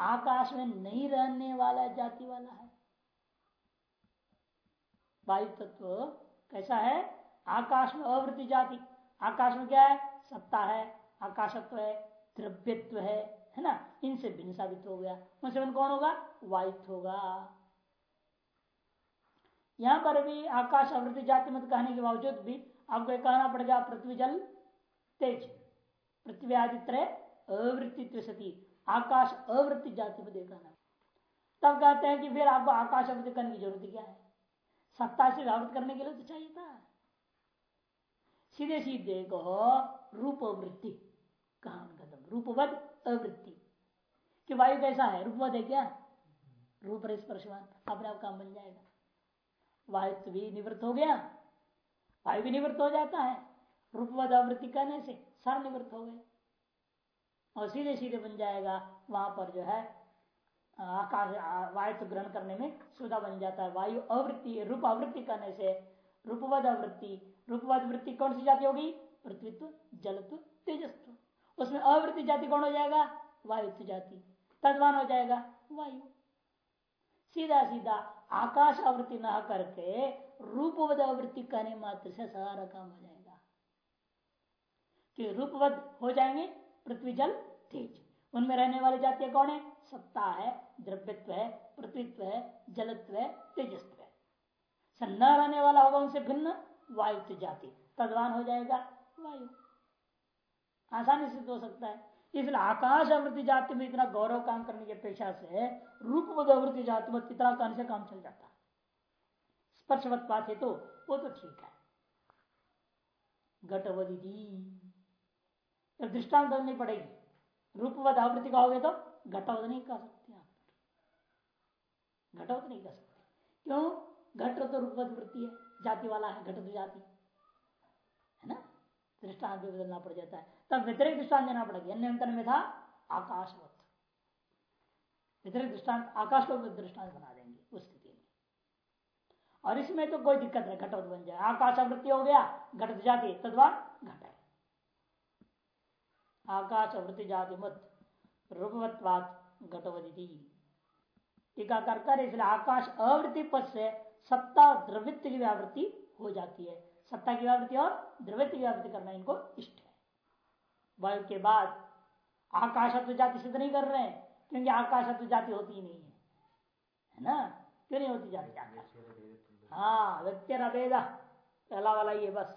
Speaker 1: आकाश में नहीं रहने वाला जाति वाला है। वायु तत्व कैसा है? आकाश में अवृत्ति जाति। आकाश में क्या है? सत्ता है। आकाशत्व है, द्रव्यत्व है है ना? इनसे भिन्न साबित हो गया। उनसे भिन्न कौन होगा? वायुत्व होगा। यहाँ पर भी आकाश अवृत्ति जाति मत कहने के बावजूद भी आपको कहना पड़ेगा पृथ्वी जल तेज। पृथ्वी आदित्य अवृत्ति सती। आकाश अवृत्ति जाति में देखना तब कहते हैं कि फिर आपको आकाश अवृत्ति करने की ज़रूरत क्या है? सत्ता से व्यावृत करने के लिए तो चाहिए था। सीधे सीधे कहो, रूप वृत्ति। कहा खत्म रूपवत अवृत्ति कि वायु कैसा है? रूपवत है क्या? रूप स्पर्शवान। अपने आप काम बन जाएगा। वायु भी निवृत्त हो गया। वायु भी निवृत्त हो जाता है। रूपवत अवृत्ति करने से सर निवृत्त हो गए। और सीधे सीधे बन जाएगा। वहाँ पर जो है आकाश वायु तो ग्रहण करने में सुविधा बन जाता है। वायु अवृत्ति, रूप आवृत्ति करने से, रूपवद अवृत्ति, रूपवद वृत्ति कौन सी जाति होगी? पृथ्वीत्व, जलत्व, तेजस्व। उसमें अवृत्ति जाति कौन हो जाएगा? वायुत्व जाति। तदवान हो जाएगा वायु। सीधा सीधा आकाश आवृत्ति न करके रूपवद आवृत्ति करने मात्र से सारा काम हो जाएगा। कि रूपवद हो जाएँगे पृथ्वी, जल, तेज। उनमें रहने वाली जातियाँ कौन है? सत्ता है। द्रव्यत्व है, पृथ्वीत्व है, जलत्व है, तेजस्व है। न रहने वाला होगा उनसे भिन्न वायुत्व जाति। तदवान हो जाएगा वायु। आसानी से हो सकता है। इसलिए आकाश आवृत्ति जाति में इतना गौरव काम करने की अपेक्षा से रूप आवृत्ति जाति में इतना करने से काम चल जाता। है स्पर्शवत पाते तो वो तो ठीक है। घटवदी दृष्टांत नहीं पड़ेगी, रूपवत आवृत्ति कहोगे तो घटवत नहीं कर सकते आप। घटवत नहीं कर सकते। क्यों? घट तो रूपवत वृत्ति है, जाति वाला है, घट तो जाति। है ना? दृष्टांत भी बदलना पड़ जाता है। तब व्यतिरिक दृष्टांत देना पड़ेगा। अन्य अंतर में था आकाशवत। व्यतिरिक दृष्टांत आकाश को दृष्टांत बना देंगे उस स्थिति में। और इसमें तो कोई दिक्कत नहीं, घटवत बन जाए। आकाशावृत्ति हो गया, घट जाति, तद्वार घट आकाश आवृत्ति जाति मत रूपवत्वात घटवदी टीकाकार कर इसलिए आकाश अवृत्ति पद से सत्ता द्रवित्व की व्यावृत्ति हो जाती है। सत्ता की व्यावृत्ति और द्रवित्व की व्यावृत्ति करना इनको इष्ट है। वायु के बाद आकाशत्व जाति सिद्ध नहीं कर रहे हैं, क्योंकि आकाशत्व जाति होती नहीं है। है ना? क्यों नहीं होती जाती? हाँ व्यक्ति अभेद। पहला वाला ये बस।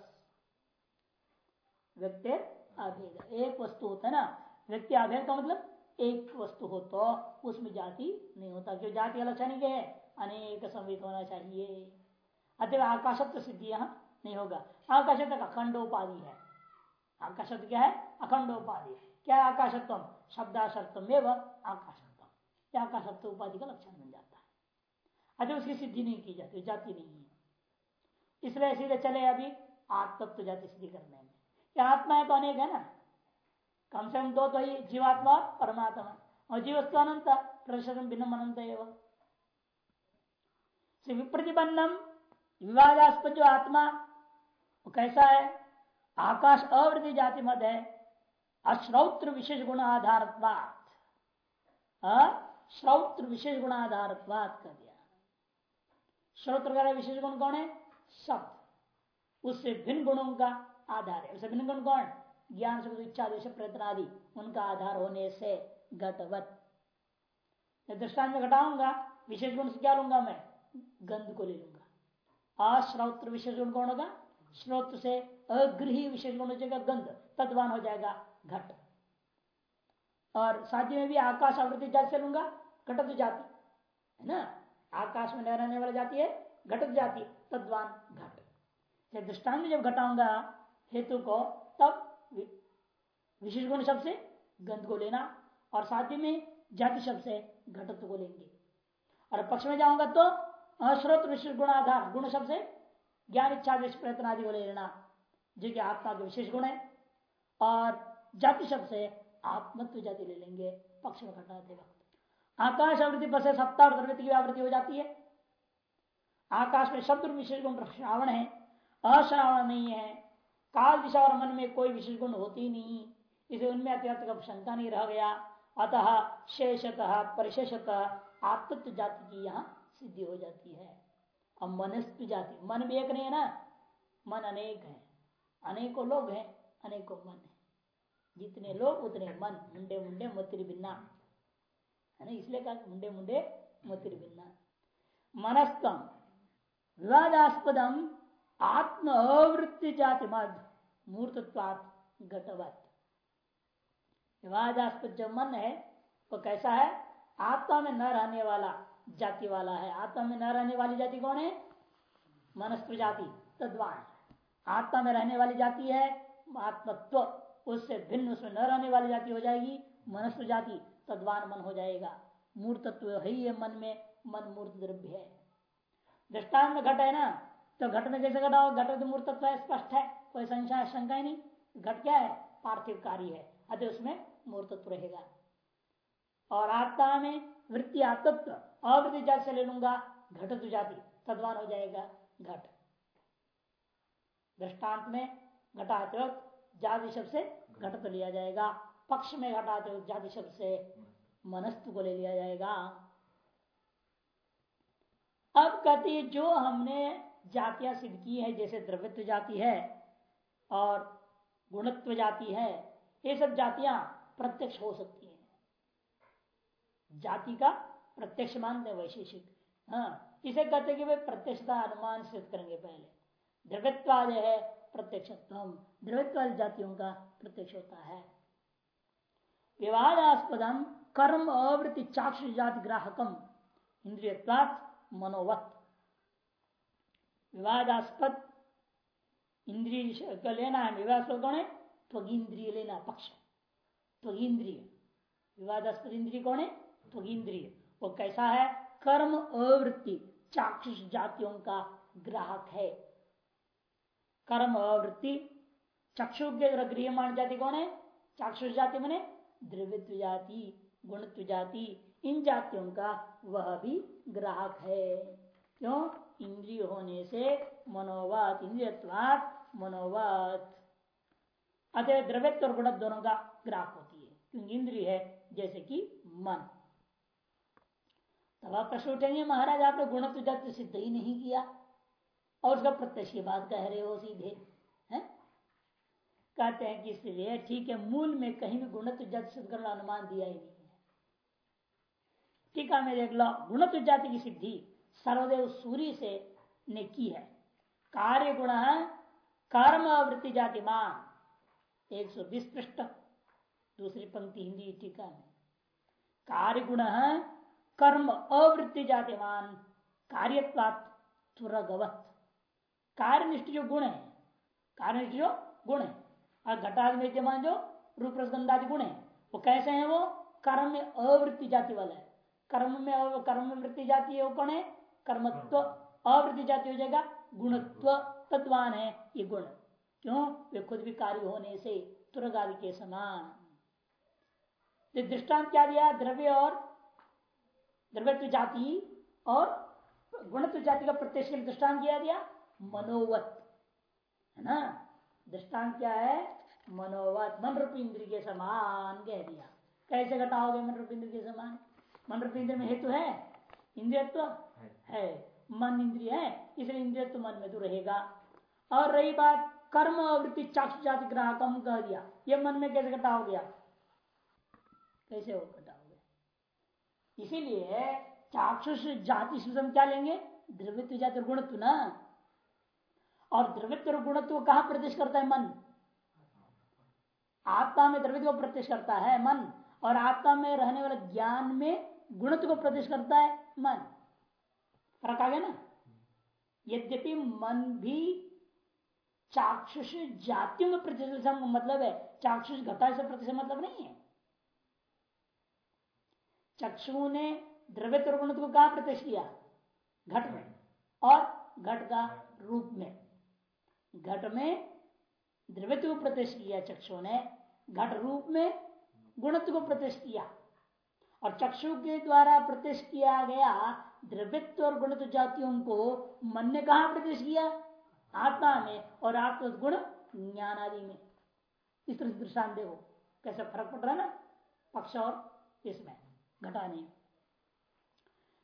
Speaker 1: व्यक्ति अभेद। एक वस्तु होता है ना, व्यक्ति अभेद का मतलब एक वस्तु हो तो उसमें जाति नहीं होता, क्यों? जाति अलग नहीं है अनेक संवित होना चाहिए। अतः आकाशत्व सिद्धि यहाँ नहीं होगा। आकाशत्व अखंडोपाधि है। आकाशत्व क्या है? अखंडोपाधि क्या आकाशत्व शब्दाशर्तम आकाशत्व या आकाश अब तो उपाधि का लक्षण बन जाता है। अतः उसकी सिद्धि नहीं की जाती, जाति नहीं है। इसलिए सीधे चले अभी आत्मत्व जाति सिद्धि करने में। क्या आत्मा है तो अनेक है ना? कम से कम दो तो ही जीवात्मा और परमात्मा। और जीवस्तु अनंत प्रशम भिन्न अनंत विप्रतिबंधम विवादास्पद जो आत्मा, वो कैसा है? आकाश अवृद्धि जाति मत है। अश्रौत्र विशेष गुण आधार श्रौत्र विशेष गुण आधार कर दिया। श्रोत्र का विशेष गुण कौन है? शब्द। उससे भिन्न गुणों का आधार है। उससे भिन्न गुण कौन? ज्ञान से इच्छा देश प्रयत्न आदि उनका आधार होने से घटवत। दृष्टान में घटाऊँगा, विशेष गुण से क्या लूँगा मैं? गंध को ले लूँगा। अश्रौत्र विशेष गुण कौन होगा? श्रोत्र से अग्रही विशेष गुण हो जाएगा गंध, तद्वान हो जाएगा घट। और साथ में भी आकाश आवृत्ति जाति से लूँगा, घटत जाति, है ना? आकाश में रहने वाली जाति है, घटत जाति, तद्वान घट। दृष्टान में जब घटाऊँगा, हेतु को तब विशेष गुण शब्द से गंध को लेना और साथ ही में जाति शब्द से घटत्व को लेंगे। और पक्ष में जाऊँगा तो अश्रोत विशेष गुणाधार गुण शब्द से ज्ञान, इच्छा प्रयत्न आदि को ले लेना, जो कि आत्मा के विशेष गुण है। और जाति शब्द से आत्मत्व जाति ले लेंगे, पक्ष में घटाते वक्त। आकाश आवृत्ति पर से सत्ता और की आवृत्ति हो जाती है। आकाश में शब्द विशेष गुण श्रावण है अश्रावण नहीं है। काल, दिशा और मन में कोई विशेष गुण होती नहीं। इसे उनमें अत्यंत शंका नहीं रह गया। अतः शेषतः, परिशेषतः आत्मत्व जाति की यहाँ सिद्धि हो जाती है। अब मनस्व जाति, मन भी एक नहीं है ना? मन अनेक है। अनेकों लोग हैं, अनेकों मन है। जितने लोग, उतने मन। मुंडे मुंडे, मोतिर भिन्ना है ना? इसलिए कहा मुंडे मुंडे, मोतिर भिन्ना मनस्तम विवादास्पदम आत्म अवृत्ति जाति मद मूर्तत्वात घटवत। विवादास्पद जो मन है, वो कैसा है? आत्मा में न रहने वाला जाति वाला है। आत्मा में न रहने वाली जाति कौन है? मनस्व जाति तद्वान आत्मा में रहने वाली जाति है आत्मत्व। उससे भिन्न उसमें न रहने वाली जाति हो जाएगी, मनस्व जाति तद्वान मन हो जाएगा। मूर्तत्व है ही मन में, मन मूर्त द्रव्य है। दृष्टान में घट है ना? तो घट में कैसे घटा हो, घट मूर्तत्व है, स्पष्ट है, कोई संशय, शंका ही नहीं। घट क्या है? पार्थिव कार्य है। अतः उसमें मूर्तत्व रहेगा। और आत्मा में वृत्ति, आत्मत्व अवृत्ति जाति से ले लूँगा घटत जाति, तद्वान हो जाएगा घट। दृष्टांत में घटाते वक्त जाति शब्द से घटत लिया जाएगा, पक्ष में घटाते वक्त जाति शब्द से मनस्तु को ले लिया जाएगा। अब कहते जो हमने जातियाँ सिद्ध की है, जैसे द्रवित्व जाति है और गुणत्व जाति है, ये सब जातियाँ प्रत्यक्ष हो सकती है। जाति का प्रत्यक्ष मानते वैशेषिक। हाँ इसे कहते कि भाई प्रत्यक्षता अनुमान सिद्ध करेंगे पहले। द्रवित्वाद है प्रत्यक्ष द्रवित्वाद जातियों का प्रत्यक्ष होता है। विवादास्पदम कर्म अवृत्ति चाक्ष जाति ग्राहकम। इंद्रियवाद मनोवत। विवादास्पद इंद्रिय लेना है विवाद है? त्वगिंद्रिय लेना, पक्ष। त्वगिंद्रिय विवादास्पद इंद्रिय कौन है? त्वगिंद्रिय वो कैसा है? कर्म अवृत्ति। चाक्षुष जातियों का ग्राहक है। कर्म अवृत्ति। चक्षु के गृह मान जाति कौन है? चाक्षुष जाति मने द्रवित्व जाति, गुणत्व जाति। इन जातियों का वह भी ग्राहक है। क्यों? इंद्रिय होने से मनोवात इंद्रियवाद मनोवात। अतः द्रव्यत्व और गुण दोनों का ग्राहक इंद्रिय है, जैसे कि मन। तब आप प्रश्न उठेंगे महाराज, आपने गुणत्व जाति सिद्ध ही नहीं किया। और उसका प्रत्यक्ष बात कह रहे हो सीधे, है? कहते हैं कि इसलिए ठीक है, मूल में कहीं भी गुणत्व जाति सिद्ध करना अनुमान दिया ही नहीं है। टीका में देख लो, गुणत्व जाति की सिद्धि सर्वदेव सूर्य से ने की है। कार्य गुण कर्म वृत्ति जाति मान एक सौ बीस पृष्ठ। दूसरी पंक्ति हिंदी टीका में। कार्य गुण कर्म अवृत्ति जातिमान कार्यत्वात्गवत कार्यनिष्ठ जो गुण है, कार्यनिष्ठ जो गुण है, और घटाद विद्यमान जो रूप रसगंधादि गुण है, वो कैसे है वो? कर्म में अवृत्ति जाति वाला कर्म में कर्म में वृत्ति जाती है वो कौन है? कर्मत्व। अवृत्ति जाति हो जाएगा गुणत्व। तत्वान है ये गुण। क्यों? वे खुद भी कार्य होने से तुरग के समान। दृष्टांत क्या दिया? द्रव्य और द्रव्यत्व जाति और गुणत्व जाति का प्रत्यक्ष दृष्टांत किया दिया? मनोवत। है ना? दृष्टांत क्या है? मनोवत। मन रूप इंद्र के समान कह दिया। कैसे घटाओगे मन रूप इंद्र के समान? मन रूप इंद्र में हेतु है? इंद्रियत्व है। मन इंद्रिय है, इसलिए इंद्रियत्व मन में तो रहेगा। और रही बात कर्म वृत्ति चाक्ष जाति ग्राहकम कह दिया। ये मन में कैसे घटाओगे आप? कैसे हो घटाओगे? इसीलिए चाक्षुष जाति सुसम क्या लेंगे? द्रवित्व जाति गुणत्व ना? और द्रवित्व और गुणत्व कहा प्रदेश करता है मन? आत्मा में द्रवित्व को प्रत्यक्ष करता है मन, और आत्मा में रहने वाले ज्ञान में गुणत्व को प्रदेश करता है मन। फ़र्क आ गया ना? यद्यपि मन भी चाक्षुष जातियों में प्रतिशत मतलब है, चाक्षुष घटा से प्रतिशत मतलब नहीं है। चक्षु ने द्रव्य गुणत्व को कहा प्रत्यक्ष किया? घट में। और घट का रूप में। घट में द्रव्यत्व को प्रत्यक्ष किया चक्षु ने। घट रूप में गुणत्व को प्रत्यक्ष किया। और चक्षु के द्वारा प्रत्यक्ष किया गया द्रव्यत्व और गुणत्व जातियों को मन ने कहा प्रत्यक्ष किया? आत्मा में और आत्म गुण ज्ञान आदि में। इस तरह से दृष्टान देखो। कैसे फ़र्क पड़ रहा है ना? पक्ष और इसमें। घटाने।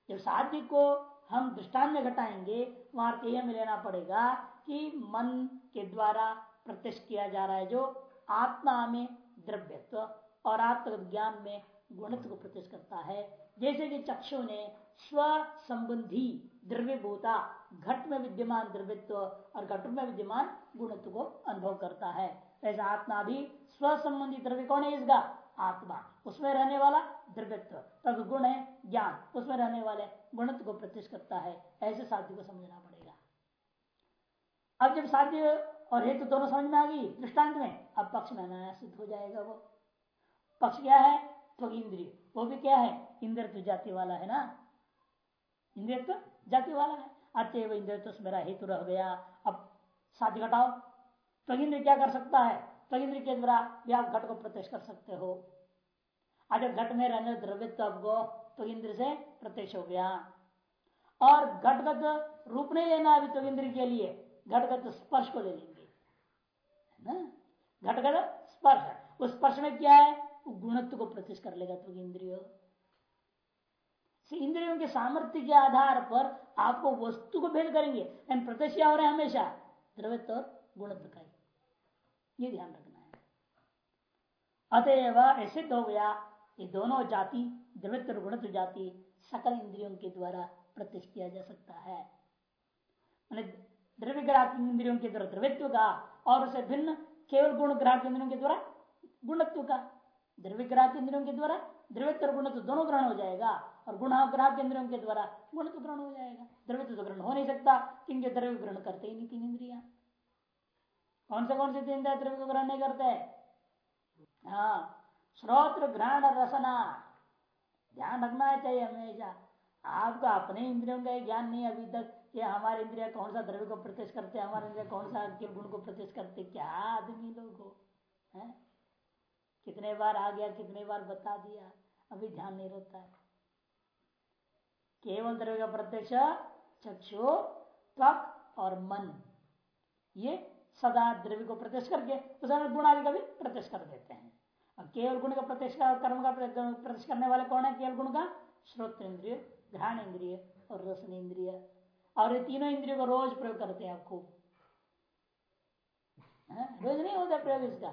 Speaker 1: जब साध्य को हम दृष्टान में घटाएँगे, वहाँ अर्थ यह लेना पड़ेगा कि मन के द्वारा प्रत्यक्ष किया जा रहा है जो आत्मा में द्रव्यत्व और आत्म ज्ञान में गुणत्व को प्रत्यक्ष करता है। जैसे कि चक्षु ने स्व संबंधी द्रव्य भूता घट में विद्यमान द्रव्यत्व और घट में विद्यमान गुणत्व को अनुभव करता है। ऐसा आत्मा भी स्व संबंधी द्रव्य कौन है इसका? आत्मा। उसमें रहने वाला द्रव्यत्व तब गुण है ज्ञान। उसमें रहने वाले गुणत्व को प्रत्यक्ष करता है। ऐसे साध्य को समझना पड़ेगा। अब जब साध्य और हेतु दोनों समझ में आ गई, दृष्टांत में, अब पक्ष में नया सिद्ध हो जाएगा वो। पक्ष क्या है? तो इंद्रिय वो भी क्या है? इंद्रिय जाति वाला है ना? इंद्रिय तो जाति वाला है। अतएव तो मेरा हेतु रह गया। अब साध्य घटाओ। तो इंद्र क्या कर सकता है? तो इंद्र के द्वारा भी आप घट को प्रत्यक्ष कर सकते हो। अगर घट में रहने द्रव्यत्व आपको तो इंद्र से प्रत्यक्ष हो गया। और घटगत रूप नहीं लेना अभी तो इंद्र के लिए, घटगत स्पर्श को ले लेंगे। घटगत स्पर्श। उस स्पर्श में क्या है? गुणत्व को प्रत्यक्ष कर लेगा तो इंद्रिय इंद्रियों के सामर्थ्य के आधार पर आपको वस्तु को भेद करेंगे। प्रत्यक्ष हो रहे हैं हमेशा? द्रव्यत्व और गुणत्व का ये ध्यान रखना है। अतएव ऐसे हो गया, ये दोनों जाति द्रवित्व और गुणत्व जाति, सकल इंद्रियों के द्वारा प्रत्यक्ष किया जा सकता है। द्रव्य ग्राहक इंद्रियों के द्वारा, द्रवित्व का, और उसे भिन्न, केवल गुण ग्राहक इंद्रियों के द्वारा, गुणत्व का। द्रव्य ग्राहक इंद्रियों के द्वारा द्रवित्व और गुणत्व दोनों ग्रहण हो जाएगा, और गुण ग्राहक इंद्रियों के द्वारा गुणत्व ग्रहण हो जाएगा। द्रवित्व तो ग्रहण हो नहीं सकता, क्योंकि द्रव्य ग्रहण करते ही नहीं तीन इंद्रिया। कौन से कौन से तीन द्रव्य को ग्रहण नहीं करते? हाँ श्रोत्र ग्रहण रसना। ध्यान रखना चाहिए हमेशा। आपका अपने इंद्रियों का ज्ञान नहीं अभी तक कि हमारे इंद्रिया कौन सा द्रव्य को प्रत्यक्ष करते हैं, हमारे इंद्रिया कौन सा गुण को प्रत्यक्ष करते क्या आदमी लोग हो, है? कितने बार आ गया, कितने बार बता दिया, अभी ध्यान नहीं रहता है। केवल द्रव्य का प्रत्यक्ष, चक्षु, त्वक और मन, ये सदा द्रव्य को प्रत्यक्ष करके उस गुण आदि का भी प्रत्यक्ष कर देते हैं। और केवल गुण का प्रत्यक्ष कर्म का प्रत्यक्ष करने वाले कौन है? केवल गुण का? श्रोत इंद्रिय घ्राण इंद्रिय और रसन इंद्रिय। और ये तीनों इंद्रियों को रोज प्रयोग करते हैं खूब। रोज नहीं होता प्रयोग इसका।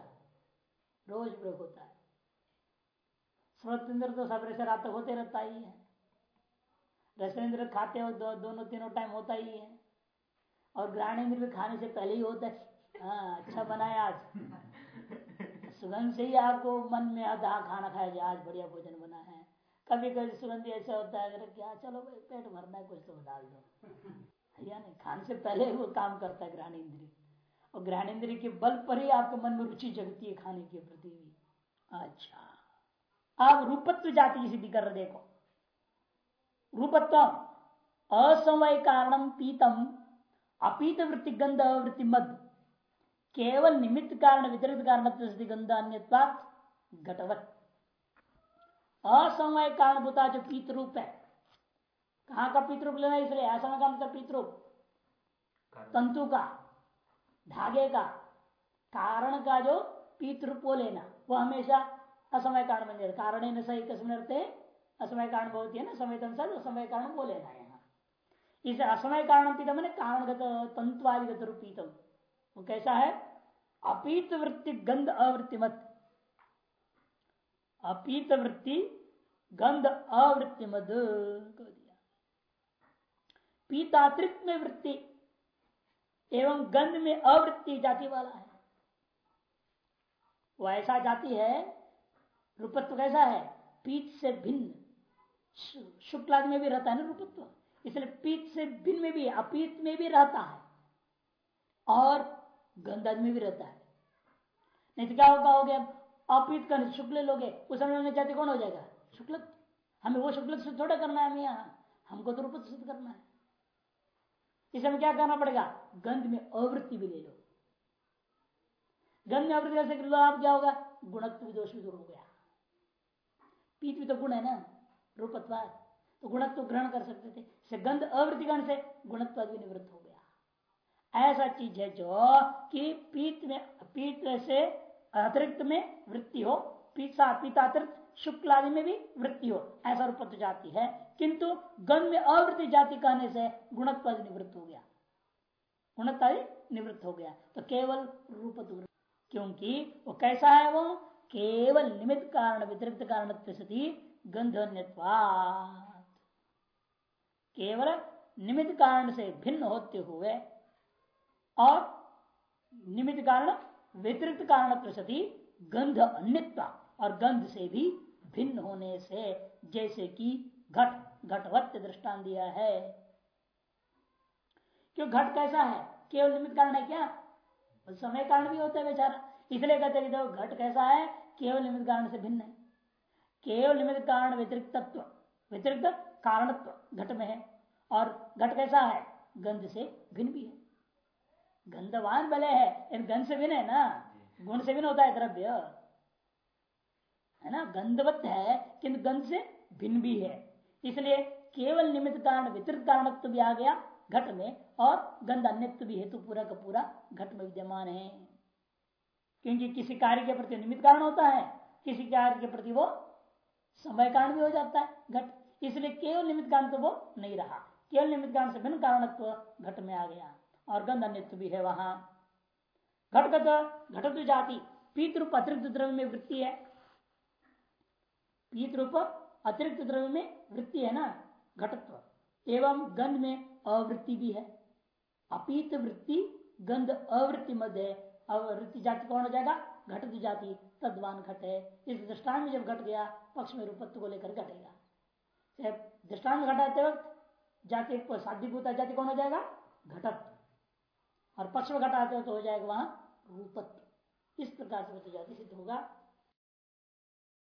Speaker 1: रोज प्रयोग होता है। स्मृत इंद्र तो सवेरे से रात होते रहता ही है। रसन इंद्र खाते हो दो, दोनों तीनों टाइम होता ही है। और ग्रहण इंद्र भी खाने से पहले ही होता है। हाँ अच्छा बनाया आज। सुगंध से ही आपको मन में हाँ खाना खाया जाए, आज बढ़िया भोजन बना है। कभी कभी सुगंध ऐसा होता है, अगर क्या, चलो भाई, पेट भरना है, कुछ तो डाल दो। या नहीं, खाने से पहले वो काम करता है ग्रहण इंद्रिय। और ग्रहण इंद्रिय के बल पर ही आपके मन में रुचि जगती है खाने के प्रति भी। अच्छा। आप रूपत्व जाति की सिद्धि कर देखो। रूपत्व। असमय कारणम पीतम। अपीत वृत्ति गंध वृत्ति मद। केवल निमित्त कारण, वितरित कारण गंध अन्य घटवत। असमय कारण भूता जो पीत रूप है। कहाँ का पीतरूप लेना इसलिए? असमय का मतलब पीतरूप। तंतु का, धागे का, कारण का जो पीतरूप वो लेना। वो हमेशा असमय कारण बन जाता कारण न सही कसम असमय कारण बहुत है ना? समय अनुसार असमय कारण वो लेना है इसे असमय कारण पीतम मैंने कारणगत तंतुआदिगत रूप पीतम। वो कैसा है? अपीत वृत्ति गंध अवृत्ति मत। अपीत वृत्ति गंध अवृत्ति मद दिया। पीतात्रिक में वृत्ति एवं गंध में अवृत्ति जाति वाला है। वो ऐसा जाति है, रूपत्व कैसा है? पीत से भिन्न। शुक्लादि में भी रहता है ना रूपत्व? इसलिए पीत से भिन्न में भी, अपीत में भी रहता है। और गंध आदमी भी रहता है। नहीं तो क्या होगा हो गया? अपीत कर शुक्ल लोगे, उस समय में जाति कौन हो जाएगा? शुक्ल। हमें वो शुक्ल से थोड़ा करना है, हमें यहाँ। हमको तो रूप करना है। इस में क्या करना पड़ेगा? गंध में अवृत्ति भी ले लो। गंध में अवृत्ति कैसे लो? आप क्या होगा? गुणत्व दोष भी दूर हो गया। पीत भी तो गुण है ना? रूपत्वाद। तो गुणत्व ग्रहण कर सकते थे। गंध अवृत्ति से गुणत्व भी निवृत्त हो ऐसा चीज़ है जो कि पीत में पीत से अतिरिक्त में वृत्ति हो पीता पीतातिरिक्त, शुक्ल आदि में भी वृत्ति हो, ऐसा रूपत्व जाति है। किंतु गण में अवृत्ति जाति कहने से गुणत्व निवृत्त हो गया। गुणत्व निवृत्त हो गया। तो केवल रूपत्व क्योंकि वो कैसा है वो? केवल निमित्त कारण व्यतिरिक्त कारण सती गंधन्यवाद केवल निमित्त कारण से भिन्न होते हुए और निमित्त कारण, व्यतिरिक्त कारण सती गंध अन्यता और गंध से भी भिन्न होने से, जैसे कि घट, घटवत्य दृष्टान दिया है। क्यों घट कैसा है? केवल निमित्त कारण है क्या? समय कारण भी होता है बेचारा। इसलिए कहते देखो, घट कैसा है? केवल निमित्त कारण से भिन्न है। केवल निमित्त कारण व्यतिरिक्त तत्व व्यतिरिक्त कारणत्व घट में है। और घट कैसा है? गंध से भिन्न भी है। गंधवान भले है गंध से भिन्न है ना? गुण से भिन्न होता है द्रव्य। है ना? गंधवत है किंतु गंध से भिन्न भी है। इसलिए केवल निमित्त कारण वितरित कारणत्व भी आ गया घट में और गंध अन्यत्व भी हेतु पूरा का पूरा घट में विद्यमान है। क्योंकि किसी कार्य के प्रति निमित्त कारण होता है किसी कार्य के प्रति वो समय कारण भी हो जाता है घट। इसलिए केवल निमित्त कारण तो वो नहीं रहा। केवल निमित्त कारण से भिन्न कारणत्व घट में आ गया। और गंध अन्यत्व भी है वहाँ। घटगत घटत जाति पीतृप अतिरिक्त द्रव्य में वृत्ति है। पीतरूप अतिरिक्त द्रव्य में वृत्ति है ना, घटत्व। एवं गंध में अवृत्ति भी है। अपीत वृत्ति गंध अवृत्ति मध्य, अवृत्ति जाति कौन हो जाएगा? घट जाति तद्वान घट है। इस दृष्टान में जब घट गया, पक्ष में रूपत्व को लेकर घटेगा। दृष्टान घटाते वक्त जाति साध्यभूता जाति कौन हो जाएगा? घटत्व। और पक्ष में घटाते तो हो जाएगा वहाँ रूपत्व। इस प्रकार से सिद्ध होगा।